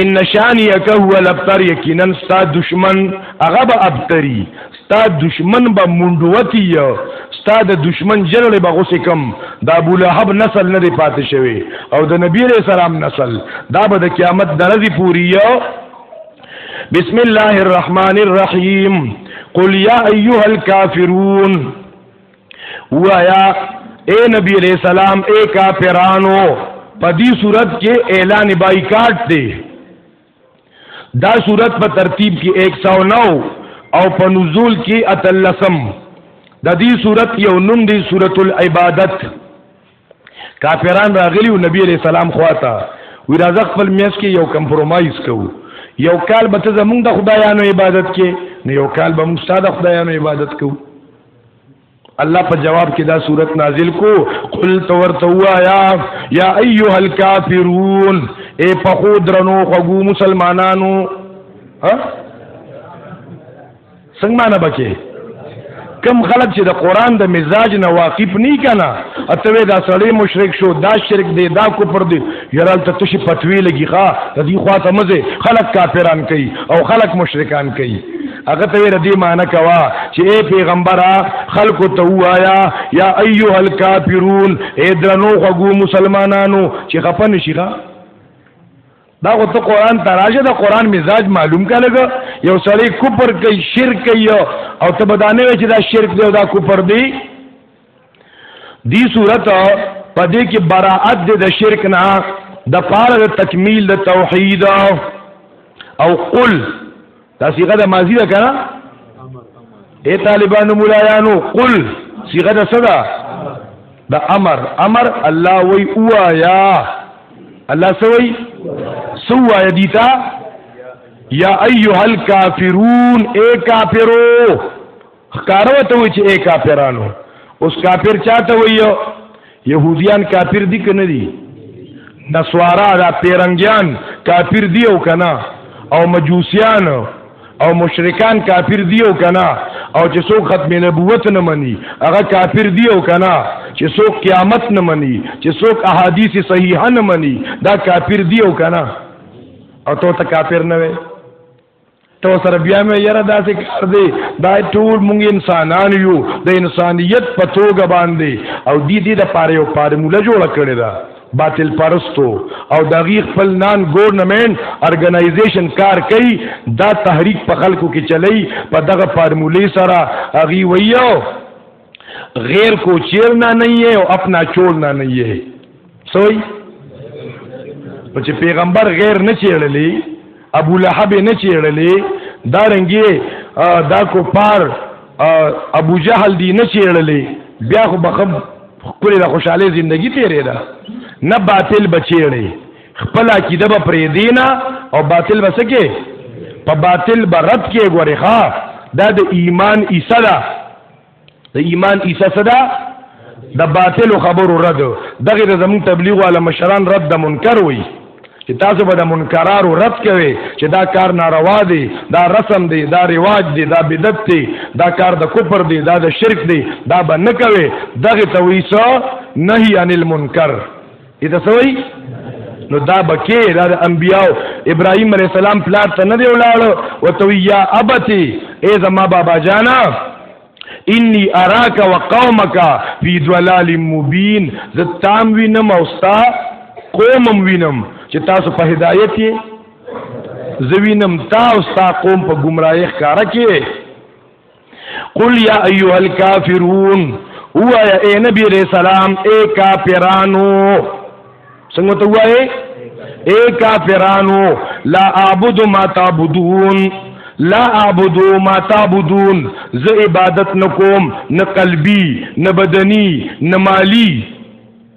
ان شانیک هو الابتر یقینا ستا دشمن هغه به ابتری ستا دشمن به منډوتی ستا د دشمن جرړې به غوسې کم د ابو لهب نسل نه دی پاتې شوی او د نبی علیہ السلام نسل دا به د قیامت درځي پوری بسم الله الرحمن الرحیم قل یا ایها الکافرون وایا اے نبی علیہ السلام اے کافرانو په دې صورت کې اعلان بایکاټ دی دا صورت په ترتیب کې 109 او په نزول کې اتلسم د دې صورت یو نوم دی سورۃ العبادت کافران راغلی او نبی علیہ السلام خواته وی راځه خپل میس کې یو کمپرمایز کوو یو کال به ته زمونږ د خدایانو عبادت کې نه یو کال به موږ ستاسو د خدایانو عبادت کوو الله په جواب کې دا صورت نازل کو قل تورتو یا یا ایها الکافرون اے په خو درنو خو مسلمانانو ها څنګه معنا بکې کم خلک چې د قران د مزاج نه واقف نه کنا اته دا سړی مشرک شو دا شرک دی دا کو پر دی یرال ته تشي پتوی لګی ښا د دې خواته مزه خلک کافران کوي او خلک مشرکان کوي هغه ته ویل دی معنی کوا چې اے پیغمبره خلق ته وایا یا ایها الکافرون اے درنو خو مسلمانانو چې خپن شيغه دا خو ته قران ته راځه دا قران مزاج معلوم کا لګ یو سړی کوپر کوي شرک کوي او ته بدانه وي چې دا شرک دی او دا کوپر دی دی صورت په دې کې براءت د شرک نه د پاره د تکمیل د توحید او قل دا صيغه د ماضی ده کنه اے طالبانو مولایانو قل صيغه د صدا د امر امر الله وی اوا یا الله سوی سوا یدیتا یا ایها الکافرون اے کافرو ښکارو ته وی چې اے کافرانو اوس کافر چاته ویو يهوديان کافر دي کنه دي نسوارا دا پیرنګیان کافر دي او کنه او مجوسیان او مشرکان کافر دي او کنه او چې څوک ختم نبوت نه مني هغه کافر دي او کنه چې څوک قیامت نه مني چې څوک احادیث صحیحه نه مني دا کافر دي او کنه او ته ته کافر نه وې ته سره بیا مې یره داسې کار دی دا ټول موږ انسانان یو د انسانیت په توګه باندې او دې دې د پاره یو فارموله جوړه کړې ده باطل پرستو او دغه خپل نان ګورنمنت ارګنایزیشن کار کوي دا تحریک په خلکو کې چلی په دغه فارمولې سره اغي ویو غیر کو چیرنا نہیں ہے او اپنا چولنا نہیں ہے سوئی نو چې پیغمبر غیر نه چیړلې ابو لهب نه چیړلې دا رنګي دا کو پار ابو جهل دی نه چیړلې بیا خو بخب کلی د خوشاله زندگی تیرې ده نه باطل بچیړې خپل عقیده به پرې دینا او باطل وسکه په باطل برت کې غوري ښا دا د ایمان ایسره د ایمان عیسی صدا د باطل خبرو رد دغه د زمون تبلیغ والا مشران رد د منکر وي چې تاسو به د منکرارو رد کوي چې دا کار ناروا دی دا رسم دی دا رواج دی دا بدعت دی دا کار د کفر دی دا د شرک دی دا به نه کوي دغه تویسو نهي عن المنکر دې ته سوي نو دا بکی دا د انبیاو ابراهیم علیه السلام پلار ته نه دی ولاړ او تو یا ابتی ای زما بابا جانا انی اراک و قومک فی ضلال مبین زتام وینم او ستا قومم وینم چې تاسو په هدایت یې زوینم تا او ستا قوم په گمراهی ښکارا کې قل یا ایها الکافرون هو اے نبی علیہ السلام اے کافرانو څنګه ته وای اے کافرانو لا اعبد ما تعبدون لا اعبدو ما تعبدون زه عبادت نکوم نه قلبي نه بدني نه مالی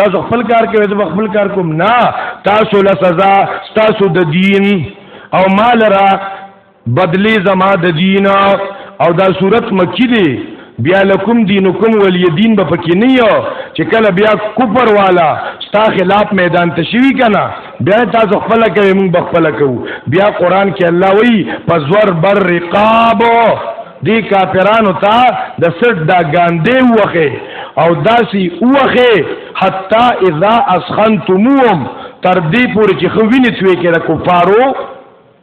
تاسو خپل کار کوي زه خپل کار کوم نه تاسو له سزا تاسو د دین او مال را بدلی زما د دین او دا صورت مکی دی بیا لکم دینکم ولی دین به پکې نه یو چې کله بیا کوپر والا ستا خلاف میدان تشوی کنا بیا تاسو خپل کوي موږ بخپل کوو بیا قران کې الله وی پزور بر رقاب دی کافرانو ته د سټ دا ګاندې وخه او داسي وخه حتا اذا اسخنتموهم تر دې پورې چې خو وینې توې کې د کفارو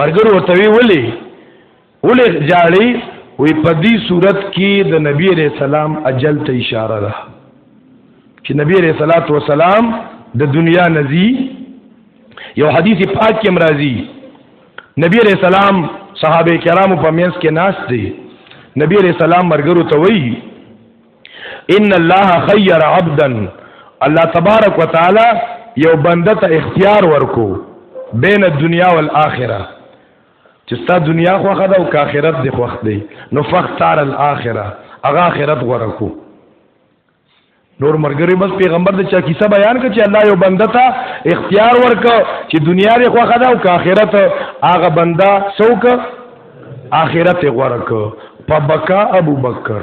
مرګر ورته وی ولی ولی جاړي وی په دې صورت کې د نبی عليه السلام اجل ته اشاره ده چې نبی عليه الصلاه والسلام د دنیا نزي یو حدیث پاک کې مرাজি نبی عليه السلام صحابه کرامو په مینس کې ناس دي نبی عليه السلام مرګرو ته وی ان الله خير عبدا الله تبارک وتعالى یو بنده ته اختیار ورکو بین الدنیا والآخرة چې ستا دنیا خوخه ده او که آخرت دی خوخ دی نو فختار الآخرة هغه آخرت غوره کو نور مرګري بس پیغمبر د چا کیسه بیان کړ چې الله یو بنده ته اختیار ورکو چې دنیا دی خوخه ده او که آخرت هغه بنده څوک آخرت غوره کو فبکا ابو بکر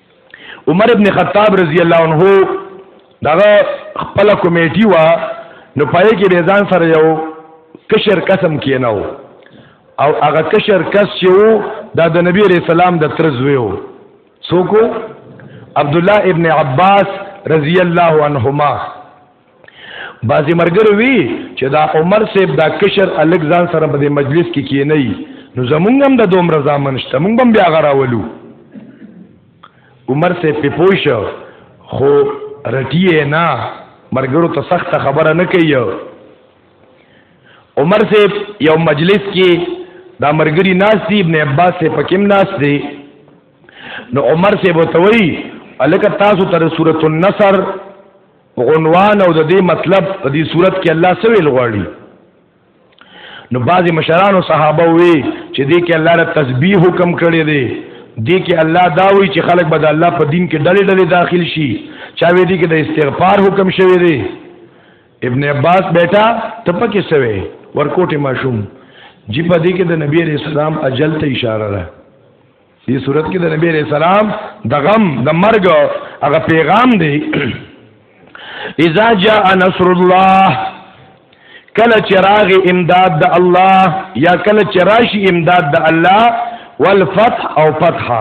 عمر ابن خطاب رضی الله عنه دغه خپل کمیټي وا نو پای کې به ځان سره یو کشر قسم کیناو او هغه کشر کس چې وو دا د نبی رسول سلام د تر زوی وو څوک عبد الله ابن عباس رضی الله عنهما بعضی مرګر وی چې دا عمر صاحب دا کشر الګ ځان سره په دې مجلس کې کی نه نو زمونږ هم د دوم رضا منشته مونږ هم بیا غراولو عمر صاحب په پوښ خو رټیه نه مرګرو ته سخت خبره نه کوي عمر صاحب یو مجلس کې دا مرګری ناس دی ابن عباس سے پکیم ناس دی نو عمر صاحب ته وی الکه تاسو تر سورۃ النصر عنوان او د دې مطلب په دې صورت کې الله سویل غواړي نو بعضی مشرانو صحابه وی چې دې کې الله را تسبیح حکم کړی دی دې کې الله دا وی چې خلک به د الله په دین کې ډلې ډلې داخل شي چا وی دي کې د استغفار حکم شوی دی ابن عباس بیٹا ته پکې سوي ورکوټه ماشوم جی په دې کې د نبی رسول الله اجل ته اشاره ده دې صورت کې د نبی عليه السلام د غم د مرګ هغه پیغام دی اذا جاء نصر الله کله چراغ امداد د الله یا کله چراشی امداد د الله والفتح او فتح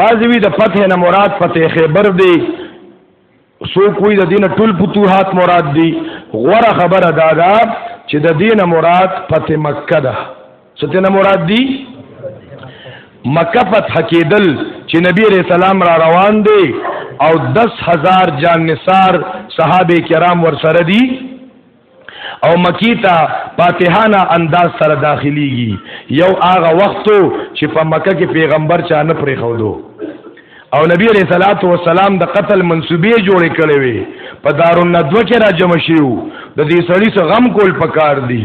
بعضوی د فتح نه مراد فتح خیبر دی سو کوئی د دینه ټول فتوحات مراد دي غوره خبره دا ده چې د دینه مراد فتح مکه ده ستنه مراد دي مکه فتح کېدل چې نبی رسول سلام را روان دي او 10000 جان نثار صحابه کرام ور سره دي او مکی ته فاتحانه انداز سره داخليږي یو هغه وخت چې په مکه کې پیغمبر چا نه پرې خودو او نبی علیہ الصلوۃ والسلام د قتل منسوبې جوړې کړې وي په دارالندوه کې را جمع شیو د دې سړی سره غم کول پکار دی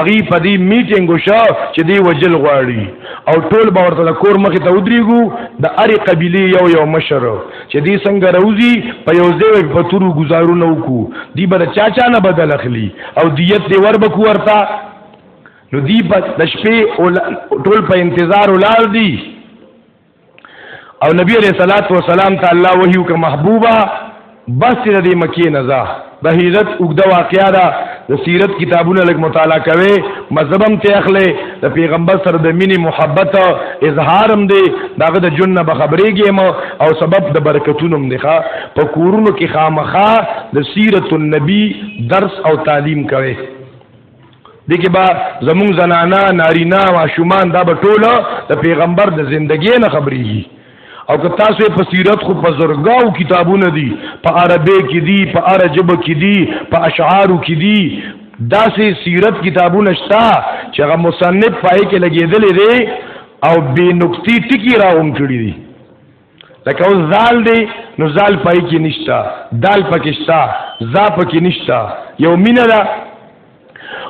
اغي په دې میټینګ وشو چې دی وجل غواړي او ټول باور ته کور مخې ته ودرېګو د اری قبيله یو یو مشر چې دی څنګه روزي په یو ځای کې په تورو گزارونه وکړو دی به چا چا نه بدل اخلي او دیت دی ور بکو ورتا نو دی په د شپې ټول په انتظار ولار دي او نبی علیہ الصلوۃ والسلام ته الله وحی وک محبوبا بس دې مکی نزا بهیرت وګدا واقعیا دا د سیرت کتابونه لګ مطالعه کوي مذهبم ته اخلي د پیغمبر سره د مینې محبت اظهارم دی داغه د جن به خبرېږم او سبب د برکتونم دی ښا په کورونو کې خامخا د سیرت النبی درس او تعلیم کوي دي کې با زمون زنانا نارینا ماشومان دا به ټوله د پیغمبر د زندګۍ نه خبرېږي او که تاسو په سیرت خو په زرګاو کتابونه دي په عربی کې دي په عرجب کې دي په اشعارو کې دي داسې سیرت کتابونه شته چې هغه مصنف پای کې لګېدلې دي او بې نقطې ټکی راوم کړی دي لکه اوس زال دی نو زال پای کې نشتا دال پکې شتا زا پکې نشتا یو مینه ده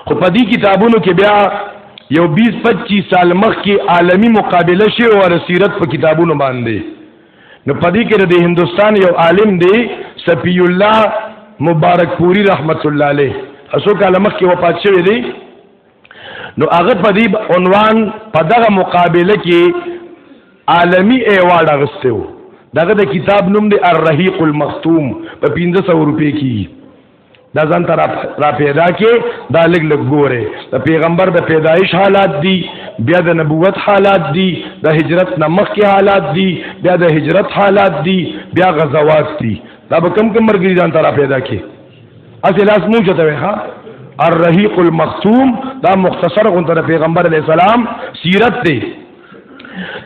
خو په دې کتابونو کې بیا یو 20 25 سال مخکې عالمی مقابله شي او سیرت په کتابونو باندې نو په دې کې د هندستان یو عالم دی سپی الله مبارک پوری رحمت الله علیه اسو کاله مخکې وفات شوی دی نو هغه په دې عنوان په دغه مقابله کې عالمی ایوارډ اغسته و دغه د کتاب نوم دی الرحیق المختوم په 1500 روپے کې دا ځان ته را پیدا کې دا لګ لګ ګوره د پیغمبر د پیدایش حالات دي بیا د نبوت حالات دي د هجرت نه مخکې حالات دي بیا د هجرت حالات دي بیا غزوات دي دا به کم کم مرګ ځان ته را پیدا کې اسی لاس مو چته وي ها الرحیق المختوم دا مختصر غونډه د پیغمبر علی السلام سیرت دی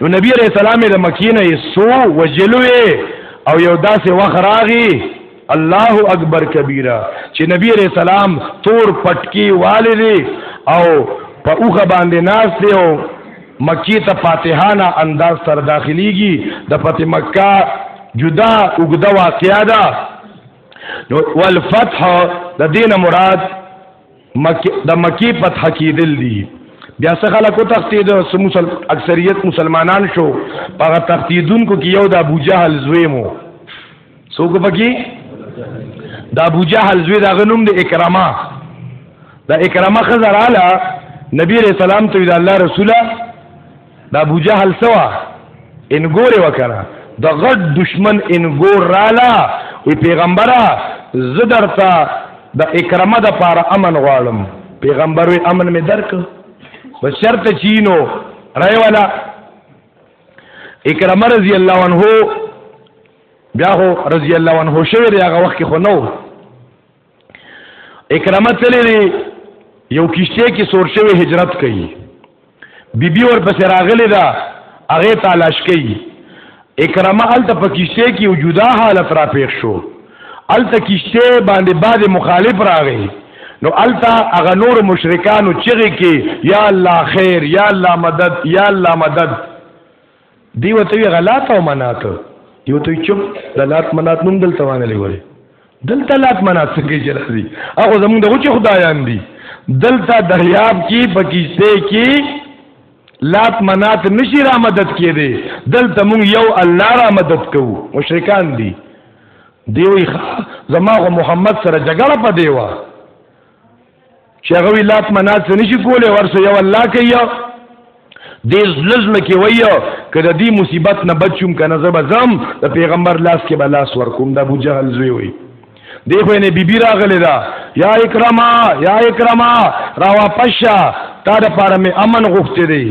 نو نبی علی السلام د مکینه یې سو وجلوې او یو داسې وخت راغی الله اکبر کبیره چې نبی علی السلام تور پټکی والي او په اوخه باندې ناس دی او مکی ته فاتحانه انداز تر داخليږي د فتح مکه جدا وګدا واقعیا ده نو والفتح د دینه مراد مکی د مکی فتح کیدل دي بیا څه خلک او تختید سموسل اکثریت مسلمانان شو هغه تختیدون کو کیو د ابو جهل زوی مو څوک پکی د ابو جهل زوی دا غنوم د اکرامه د اکرامه خزراله نبی رسول الله ته د الله رسوله دا ابو جهل سوا انګور وکړه د غټ دشمن انګور رالا وی پیغمبره زه درته د اکرامه د پاره امن غواړم پیغمبر وی امن می درک په شرط چینو راي والا اکرامه رضی الله عنه بیا هو رضی الله عنه شوی دی هغه وخت کې خو نو اکرمه تللی دی یو کشته کې سور شوی هجرت کوي بیبي بی ورپسې راغلی دا هغه تالاش کوي اکرمه الته په کشته کې یو جدا حالت را پیښ شو الته کشته باندې بعد مخالف راغی نو الته هغه نور مشرکانو چغې کې یا الله خیر یا الله مدد یا الله مدد دی وته وی غلات او منات یو ته چوپ د لات منات نوم دلته وانه لګوري دلته لات منات څنګه چې راځي هغه زموږ دغه چې خدایان دي دلته دریاب کې پکیسته کې لات منات نشي را مدد کې دي دلته موږ یو الله را مدد کوو مشرکان دي دیوی زماغه محمد سره جګړه په دیوه چې هغه لات منات څه نشي کولای ورسه یو الله کوي دې زلزل کې وایو کله دې مصیبت نه بچوم کنه زب زم د پیغمبر لاس کې به لاس ورکوم د ابو جهل زوی وي دیکھو انہیں بی بی راغلے دا یا اکرما یا اکرما راوا پشا تا دا پارا میں امن غفتے دی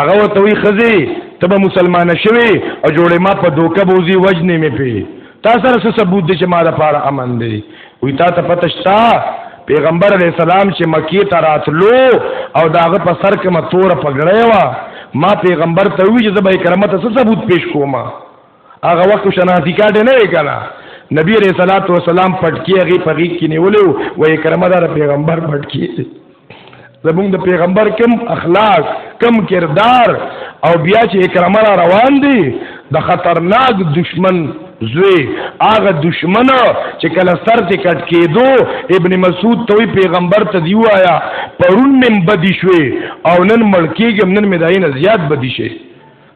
اغا و توی خزی تبا مسلمان شوی او جوڑے ما پا دوکا بوزی وجنی میں پی تا سر سبوت دی چھ ما دا پارا امن دی وی تا ته پته شته پیغمبر علی السلام چې مکی ته راتلو او داغه په سر کې متور پګړې وا ما پیغمبر ته وی چې زبې کرامت څه ثبوت پیش کوم هغه وخت شناختی کارت نه وکړه نبی علیہ الصلوۃ والسلام پټکی هغه پغی کې نیولیو وې کرامت پیغمبر پټکی زمونږ د پیغمبر کم اخلاق کم کردار او بیا چې اکرامه را روان دي د خطرناک دشمن زوی هغه دشمن چې کله سر ته کټ کېدو ابن مسعود توي پیغمبر ته دی وایا پرون من بدی شوي او نن ملکیږم نن مې داینه زیات بدی شي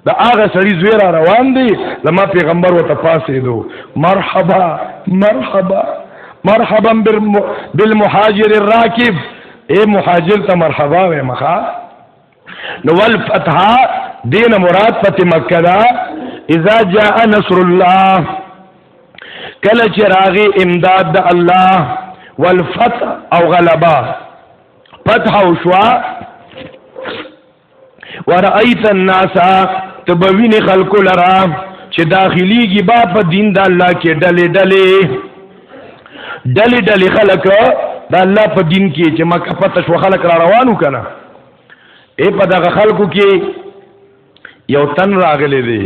د هغه سړي زوی را روان دی زما پیغمبر ورته پاسېدو مرحبا مرحبا مرحبا بالمهاجر الراکب اے مهاجر ته مرحبا وې مخا نو والفتح دین مراد فتح مکه دا اذا جاء نصر الله کله چې راغي امداد د الله والفتح او غلبا فتح او شوا ورایت الناس تبوین خلق لرا چې داخليږي با په دین د الله کې ډلې ډلې ډلې ډلې خلک د الله په دین کې چې مکه پته شو خلک را روانو کنه ای په دغه خلکو کې یو تن راغلی دی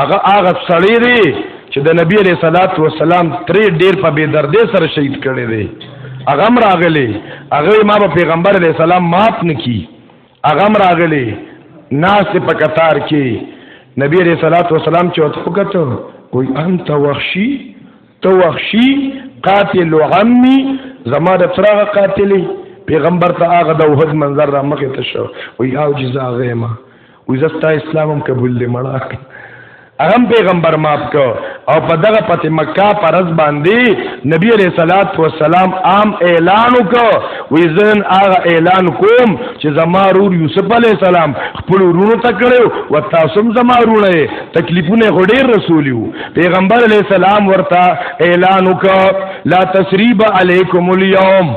هغه هغه سړی دی چې د نبی علیہ الصلات والسلام ترې ډیر په بے دردې سره شهید کړي دي هغه راغلی هغه ما په پیغمبر علیہ السلام مات نکی اغم راغلی ناس په قطار کې نبی عليه الصلاه والسلام چې وتوکته وي انت وحشي تو وحشي قاتل عمي زما د ترغه قاتلې پیغمبر ته هغه د وحد منظر را مخه ته شو وي او جزا غیمه وي زستا اسلامم قبول لمړه هغه پیغمبر ماف کو او په دغه پته مکه پرز باندې نبی علیہ الصلات والسلام عام اعلان وکړ وی زن هغه اعلان کوم چې زما رور یوسف علیہ السلام خپل ورونو ته کړو او تاسو زما رونه تکلیفونه غډیر رسولیو پیغمبر علیہ السلام ورته اعلان وکړ لا تسریب علیکم اليوم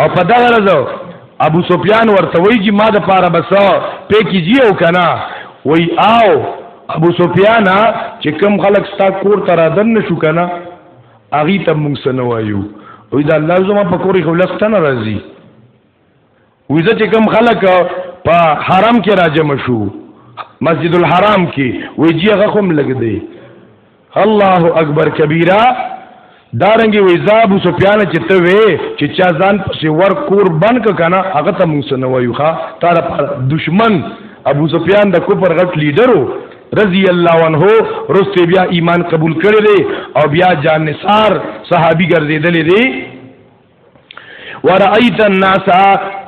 او په دغه ورځ ابو سفیان ورته وایي چې ما د پاره بس پې کیږي او کنه وای او ابو سفیان چې کم خلک ستا کور ته را دن نشو کنه اغي ته مونږ سنوایو وای دا الله زما په کور خو لسته ناراضي ویزه چې کم خلک په حرم کې راجم شو مسجد الحرام کې وی جی هغه کوم لګ دی الله اکبر کبیره دارنګي ویزا ابو سفیان چې ته وې چې چا ځان پسې ور کور بن ک کنه هغه ته موږ نه وایو ښا تار دشمن ابو سفیان د کوپر غټ لیډرو رضی الله عنه رسته بیا ایمان قبول کړی دی او بیا جان نثار صحابي ګرځیدلی دی ورایت الناس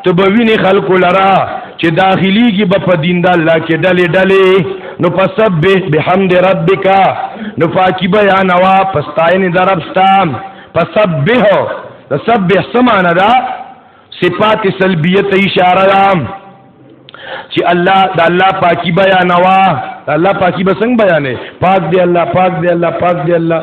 تبوین خلق لرا چې داخلي کې به په دین د الله کې ډلې ډلې نو فسبح بحمد ربک نو پاکی بیان وا پستاین دربستان فسبح تسبح سمانه دا صفات سلبیت اشاره ده چې الله د الله پاکي بیانوا الله پاکي به څنګه بیانې پاک دی الله پاک دی الله پاک دی الله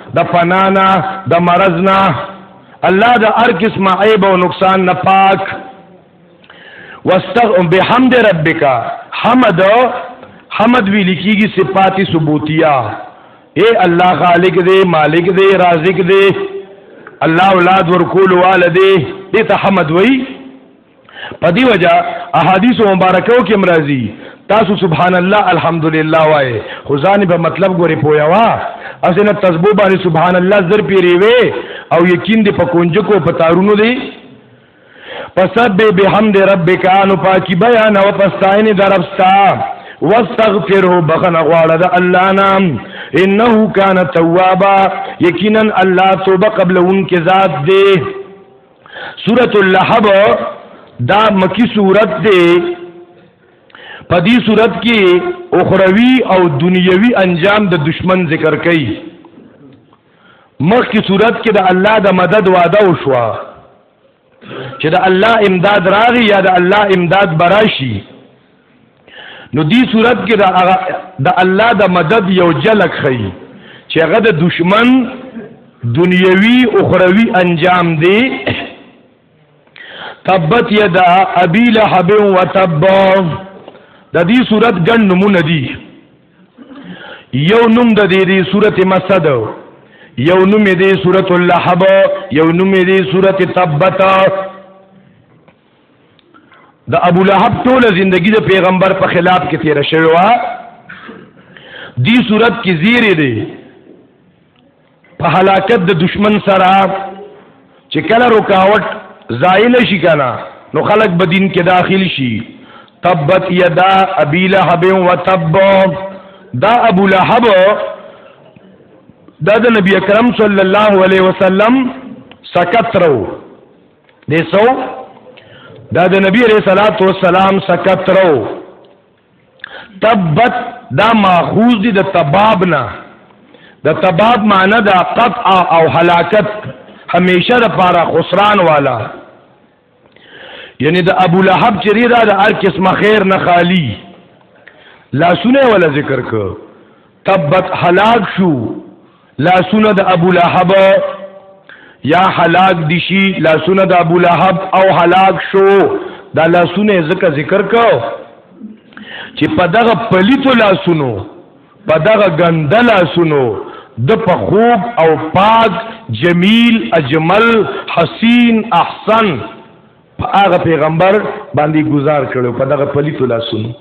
د فنا نه د مرض نه الله د هر قسم عیب او نقصان نه پاک واستغ بحمد ربک حمد حمد وی لیکيږي صفات ثبوتیه اے الله خالق دے مالک دے رازق دے الله اولاد ورکول والده دې ته حمد وای په دی وجه احادیث مبارکو کې مرضی تاسو سبحان الله الحمدلله وای خو ځان په مطلب ګوري پویا وا اسنه تسبو باندې سبحان الله زر پیری وی او یقین دی په کونجکو په تارونو دی پسب بحمد ربک ان پاکی بیان او پستاین دربستا واستغفره بخنا غواړه د الله نام انه کان توابا یقینا الله توبه قبل ان کې ذات دی سورۃ اللحب دا مکی سورت دی په دې صورت کې اخروی او دنیوي انجام د دشمن ذکر کړي مخکې صورت کې د الله د مدد وعده وشوه چې د الله امداد راغی یا د الله امداد براشي نو دې صورت کې دا د الله د مدد یو جلک خي چې هغه د دشمن دنیوي اخروی انجام دی تبت یدا ابي لهب وتب د دې صورت ګڼ نمونه دي یو نوم د دې دې صورت مسد یو نوم دې صورت اللهب یو نوم دې صورت تبت د ابو لهب ټول زندگی د پیغمبر په خلاف کې تیر شوی و دی صورت کې زیری دی په هلاکت د دشمن سره چې کله رکاوټ زایل شي کنه نو خلق بدین کې داخل شي تبت یدا ابي لهب وتب دا ابو لهب دا د نبی اکرم صلی الله علیه وسلم سکترو دې سو دا د نبی علیہ الصلوۃ والسلام سکترو تبت دا ماخوذ دي د تباب نه د تباب معنی دا قطع او هلاکت همیشه د پاره خسران والا یعنی د ابو لهب چری دا د هر قسم خیر نه خالی لاسونه ولا ذکر کو تبت هلاک شو لاسونه د ابو لهب یا هلاک دي شي لاسونه د ابو لهب او هلاک شو دا لاسونه ذکر ذکر کو چې په دغه پلیتو لاسونو په دغه ګنده لاسونو د په خوب او پاک جمیل اجمل حسین احسن په هغه پیغمبر باندې گزار کړو په دغه پلیتو لاسونو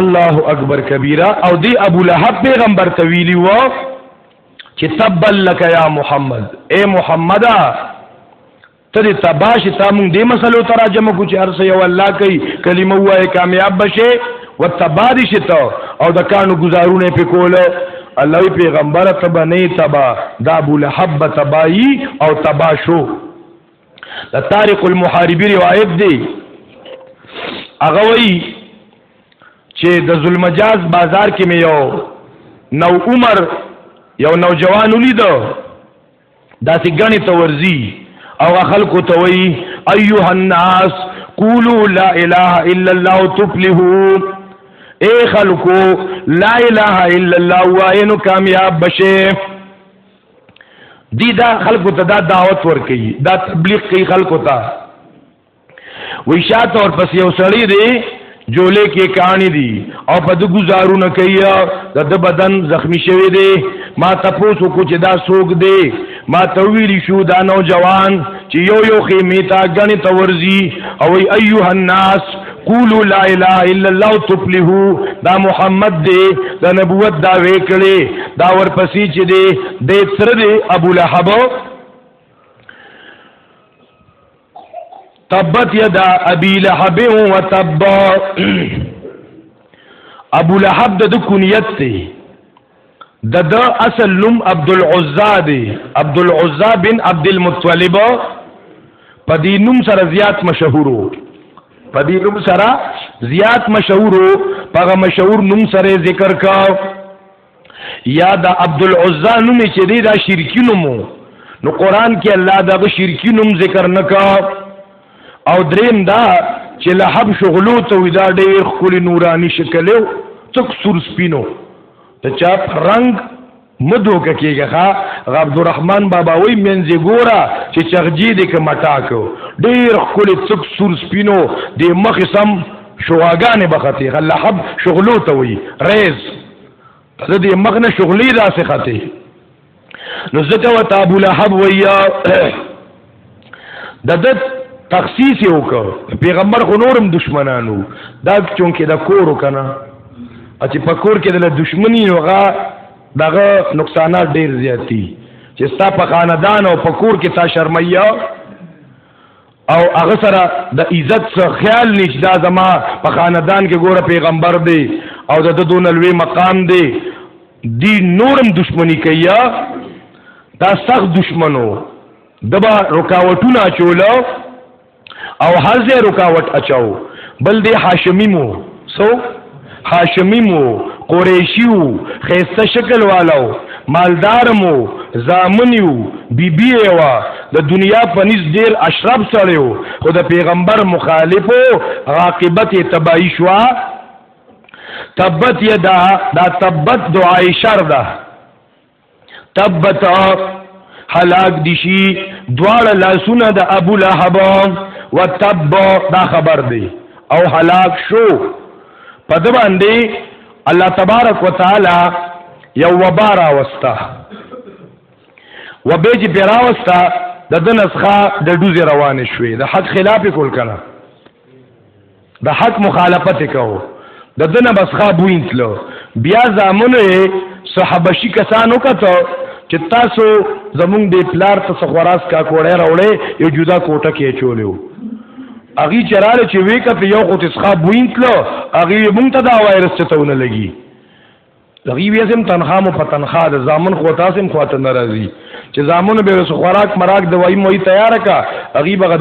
الله اکبر کبیره او دی ابو لهب پیغمبر ته ویلی و چې تبل لك یا محمد اے محمد ته دې تباش ته موږ دې مسلو تراجم کو چې هر څه یو الله کوي کلمه وای کامیاب بشه وتبادی شته او د کانو گزارونه په کوله الله پیغمبر تبا نه تبا دا ابو لهب تبای او تبا شو د طارق المحاربی روایت دی هغه وایي چې د ظلمجاز بازار کې مې یو نو عمر یو نوجوان ولید داسې غني تورزی او خلکو ته وایي ايها الناس قولوا لا اله الا الله تفلحوا اے خلکو لا اله الا الله وای نو کامیاب بشه دی دا خلکو ته دا دعوت ورکوي دا تبلیغ کوي خلکو ته وی شاته اور پس یو سړی دی جولې کې کانی دی او په د گزارو نه کوي د د بدن زخمی شوی دی ما تاسو کو چې دا سوق دی ما ته ویلی شو دا نوجوان چې یو یو خیمه تا غنی تورزی او ایوه الناس قولوا لا اله الا الله تفلحوا دا محمد دی دا نبوت دا وکړي دا ورپسې چې دی د تر دی ابو لهب تبت یدا ابي لهب وتب ابو لهب د کنیت دی د د اصل نوم عبد العزا دی عبد العزا بن عبد المطلب په دې نوم سره زیات مشهور وو په دې نوم سره زیات مشهور وو په مشهور نوم سره ذکر کا یا د عبد العزا نوم چې دی دا شرکی نوم نو قران کې الله دا شرکی نوم ذکر نکا او دریم دا چې له حب شغلو ته وي دا ډېر ښکلي نوراني شکل یو تک سور سپینو د چا رنګ مدو کېږي ښا عبدالرحمن بابا وای منځ ګورا چې چغجی دې ک مټاکو ډېر ښکلي تک سور سپینو د مخ سم شواګانې بختی غل حب شغلو ته وي ریز د دې مخ نه شغلې راسه خته نو زکه و تابو لهب ویا د د تخصیص یو کو پیغمبر خو نورم دشمنانو دا چونکه د کورو کنه چې په کور کې د دشمنی نوغه دغه نقصانات ډیر زیاتی چې ستا په خاندان او په کور کې تا شرمیا او هغه سره د عزت څخه خیال نشته دا زما په خاندان کې ګوره پیغمبر دی او د دون لوی مقام دی دی نورم دشمنی کوي دا سخت دشمنو دبا رکاوټونه چولو او هر ځای رکاوټ اچاو بل دی هاشمی مو سو هاشمی مو قریشی وو خیسته شکل والو مالدار مو زامنیو بیبی وا د دنیا په نس ډیر اشرف سړیو خو د پیغمبر مخالفو عاقبت تبایی شوا تبت یدا دا تبت دعای شر ده تبتا هلاک دي شي دواړه لاسونه د ابو لهب وتب دا خبر دی او هلاک شو په د باندې الله تبارک وتعالى یو وبا راوسته وبې چې پې راوسته د ده نسخه د ډوزې روانې شوې د حق خلاف یې کول کنه د حق مخالفت کوو د دنه بسخه بوینتلو بیا زامنو صحابشي کسانو کته چې تاسو زمونږ د پلار ته سخوراس کا کوړې راوړې یو جدا کوټه کې چولیو اغي چراله چې وې کته یو خو تسخه بوینتلو اغي مونږ ته دا وایرس چتهونه لګي دغی وی سم تنخوا مو په تنخوا د زامن خو تاسو هم خواته ناراضي چې زامن به سخوراک مراک دوايي مو تیار کا اغي بغه